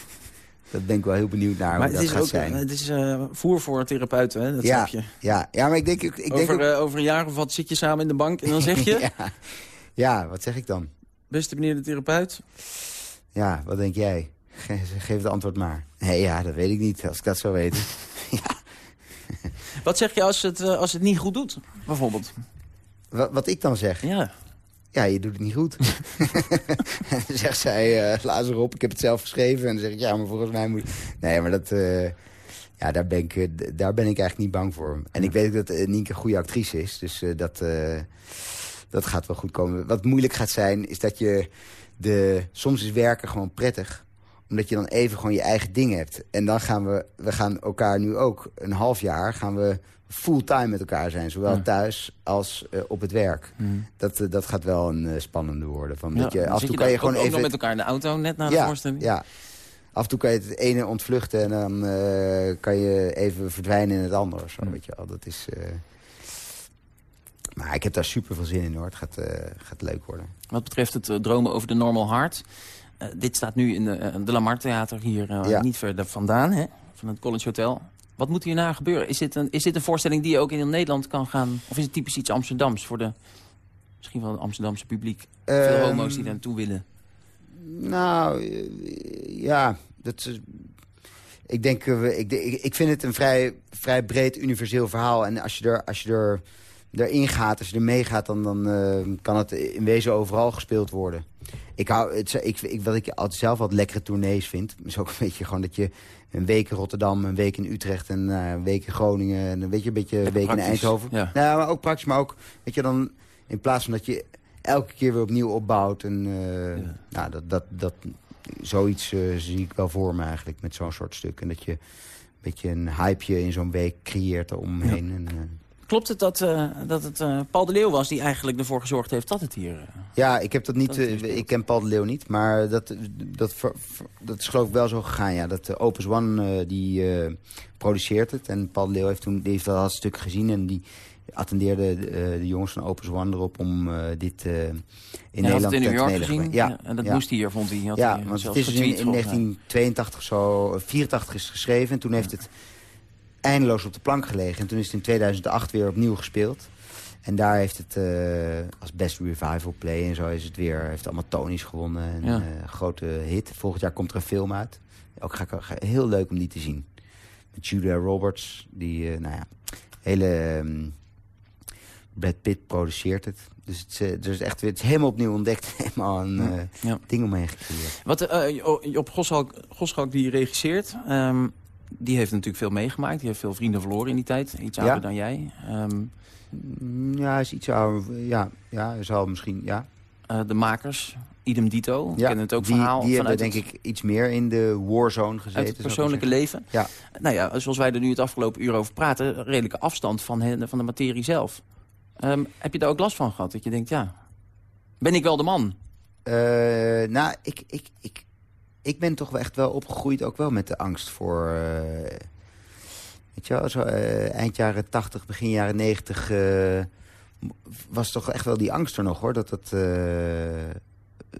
Dat ben ik wel heel benieuwd naar maar hoe dat gaat zijn. Het is uh, voer voor therapeuten, hè? dat ja, snap je. Ja, ja, maar ik denk... Ik, ik over, denk ook... over een jaar of wat zit je samen in de bank en dan zeg je... ja. Ja, wat zeg ik dan? Beste meneer de therapeut? Ja, wat denk jij? geef het antwoord maar. Nee, ja, dat weet ik niet, als ik dat zou weten. ja. Wat zeg je als het, eh, als het niet goed doet, bijvoorbeeld? Wat, wat ik dan zeg? Ja. Ja, je doet het niet goed. en dan zegt zij, uh, laat erop, ik heb het zelf geschreven. En dan zeg ik, ja, maar volgens mij moet... Nee, maar dat... Uh, ja, daar ben, ik, daar ben ik eigenlijk niet bang voor. En ik weet ook dat Nienke een goede actrice is. Dus dat, dat gaat wel goed komen. Wat moeilijk gaat zijn, is dat je... De, soms is werken gewoon prettig omdat je dan even gewoon je eigen ding hebt. En dan gaan we, we gaan elkaar nu ook een half jaar gaan we fulltime met elkaar zijn. Zowel thuis als uh, op het werk. Mm. Dat, uh, dat gaat wel een uh, spannende worden. Van, ja, dat je, af en toe kan je gewoon ook even... met elkaar in de auto, net na de ja, voorstelling? Ja, af en toe kan je het ene ontvluchten... en dan kan je even verdwijnen in het andere. Zo, mm. weet je wel. Dat is... Maar ik heb daar super veel zin in hoor. Het gaat, gaat leuk worden. Wat betreft het dromen over de normal heart... Eh, dit staat nu in de, eh, de Lamar Theater hier eh, Ja. niet verder vandaan, hè, van het College Hotel. Wat moet hierna gebeuren? Is dit, een, is dit een voorstelling die ook in Nederland kan gaan? Of is het typisch iets Amsterdams voor de, misschien wel het Amsterdamse publiek? Veel Ehm, homo's die daar naartoe willen. Nou, eh, ja, dat is... Ik denk, eh, ik, ik vind het een vrij, vrij breed universeel verhaal. En als je er, als je er erin gaat, als je er meegaat, dan, dan eh, kan het in wezen overal gespeeld worden. Ik hou, het, ik, ik, wat ik altijd zelf wat lekkere tournees vind, is ook een beetje gewoon dat je een week in Rotterdam, een week in Utrecht en eh, een week in Groningen en een beetje, een beetje een week in Eindhoven. ja. Nou, maar ook praktisch, maar ook, weet je, dan in plaats van dat je elke keer weer opnieuw opbouwt. En, eh, Ja. nou, dat, dat, dat, zoiets zie ik wel voor me eigenlijk met zo'n soort stuk. En dat je een beetje een hypeje in zo'n week creëert eromheen. En, eh, Klopt het dat, eh, dat het eh, Paul de Leeuw was die eigenlijk ervoor gezorgd heeft dat het hier... eh, ja, ik heb dat niet. Dat ik ken Paul de Leeuw niet, maar dat, dat, dat is geloof ik wel zo gegaan. Ja, dat Opus One die produceert het en Paul de Leeuw heeft toen die heeft dat stuk gezien en die attendeerde de, de jongens van Opus One erop om dit in Nederland te gezien. brengen. Ja, en dat ja. moest hij hier, vond hij. Had Ja, hij want het is dus in, getweet, in volgens mij. 1982 zo, eh, 84 is geschreven. En toen heeft het eindeloos op de plank gelegen. En toen is het in 2008 weer opnieuw gespeeld. En daar heeft het eh, als best revival play en zo is het weer. Heeft allemaal Tonys gewonnen. En, Ja. eh, grote hit. Volgend jaar komt er een film uit. Ook ga ik, ga, heel leuk om die te zien. Met Julia Roberts. Die, eh, nou ja, hele... ehm, Brad Pitt produceert het. Dus het, is, dus echt, weer- het is helemaal opnieuw ontdekt. Helemaal een Ja. ding omheen gecreëerd. Wat Job Goschalk, Goschalk die regisseert, ehm, die heeft natuurlijk veel meegemaakt. Die heeft veel vrienden verloren in die tijd. Iets Ja. ouder dan jij. Ehm, Mm, Ja, hij is iets ouder. Ja, ja hij zal misschien, ja. eh, de makers, idem dito. Ja kennen het ook die, verhaal die hebben denk het, ik iets meer in de warzone gezeten. uit het persoonlijke leven. zeggen. Nou ja, zoals wij er nu het afgelopen uur over praten, redelijke afstand van, hen, van de materie zelf. Ehm, heb je daar ook last van gehad? Dat je denkt, ja, ben ik wel de man? Ja. Eh, nou, ik, ik, ik, ik ben toch wel echt wel opgegroeid ook wel met de angst voor... eh, weet je wel, zo, eh, eind jaren 80, begin jaren 90... eh, was toch echt wel die angst er nog, hoor. Dat dat...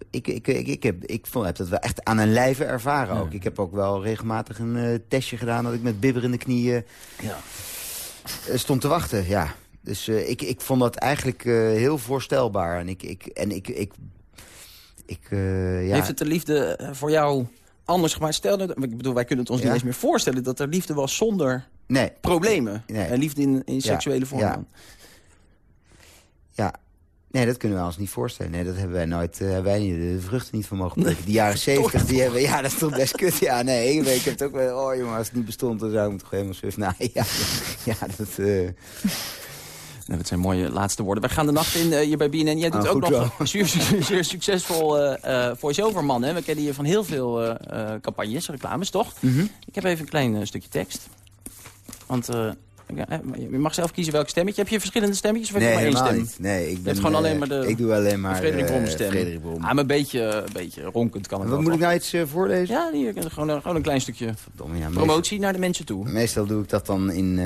ik, ik, ik, ik, heb, ik vond, heb dat wel echt aan een lijve ervaren Ja. ook. Ik heb ook wel regelmatig een testje gedaan... dat ik met bibberende knieën Ja. stond te wachten, ja. Dus ik, ik vond dat eigenlijk heel voorstelbaar. En ik, ik, en ik, ik, ik eh, ja. Heeft het de liefde eh, voor jou anders gemaakt? Stel, dat- ik bedoel, wij kunnen het ons Ja. niet eens meer voorstellen... dat er liefde was zonder Nee, problemen. Nee. En liefde in, in seksuele vorm. ja. ja. Nee, dat kunnen we ons niet voorstellen. Nee, dat hebben wij nooit, hebben wij niet, de vruchten niet van mogen plukken. Die jaren zeventig, die hebben, ja, dat is toch best kut. Ja, nee, ik, ik heb het ook wel, oh jongen, als het niet bestond, dan zou ik me toch helemaal suf. Nou, ja, ja, dat, Nou, dat zijn mooie laatste woorden. Wij gaan de nacht in eh, hier bij BNN. Jij doet Ah, ook nog een zeer, zeer succesvol eh eh voice-over man. Hè? We kennen je van heel veel eh, eh, campagnes, reclames, toch? Mhm. Ik heb even een klein eh, stukje tekst. Want eh, eh, je mag zelf kiezen welk stemmetje. Heb je verschillende stemmetjes of heb nee, je maar één stem? niet. Nee, ik ben, gewoon eh, alleen maar de- Ik doe alleen maar Frederik eh, Brom stem. Frederik Brom. Ah, maar een beetje, een beetje ronkend kan het Wat moet ik nou iets eh, voorlezen? Ja, hier, gewoon, een- gewoon een klein stukje Verdomme, ja, meestal- promotie naar de mensen toe. Meestal doe ik dat dan in...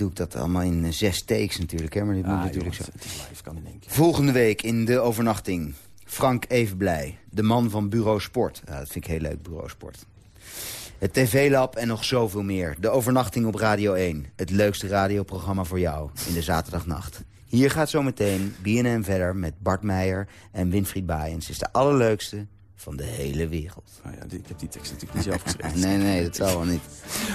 doe ik dat allemaal in eh, zes takes natuurlijk, hè? Maar dit moet Ah, natuurlijk zo. het live, kan in één keer. Volgende week in de overnachting. Frank Evenblij, de man van Bureau Sport. Ja, dat vind ik heel leuk, Bureau Sport. Het TV-lab en nog zoveel meer. De overnachting op Radio 1. Het leukste radioprogramma voor jou in de zaterdagnacht. Hier gaat zometeen BNN verder met Bart Meijer en Winfried Baaiens. is de allerleukste van de hele wereld. Nou ja, ik heb die tekst natuurlijk niet zelf geschreven. Nee, nee, dat zou wel niet.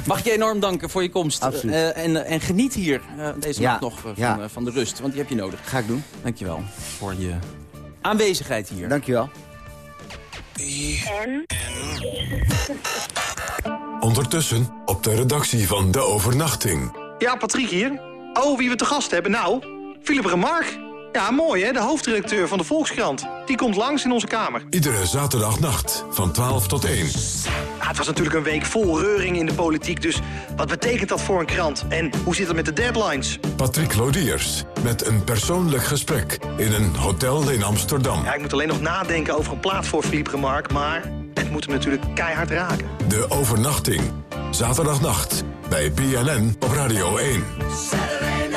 Mag ik je enorm danken voor je komst. Absoluut. Eh, en, en geniet hier eh, deze Ja, nacht nog eh, van, ja. eh, van de rust. Want die heb je nodig. Ga ik doen. Dankjewel voor je aanwezigheid hier. Dankjewel. Ondertussen op de redactie van De Overnachting. Ja, Patrick hier. Oh, wie we te gast hebben? Nou, Philip Remarque. Ja, mooi hè, de hoofdredacteur van de Volkskrant. Die komt langs in onze kamer. Iedere zaterdagnacht van 12 tot 1. Ah, het was natuurlijk een week vol reuring in de politiek, dus wat betekent dat voor een krant? En hoe zit het met de deadlines? Patrick Lodiers met een persoonlijk gesprek in een hotel in Amsterdam. Ja, ik moet alleen nog nadenken over een plaat voor Philippe Remarque, maar het moet hem natuurlijk keihard raken. De overnachting. Zaterdagnacht bij BNN op Radio 1. Saturday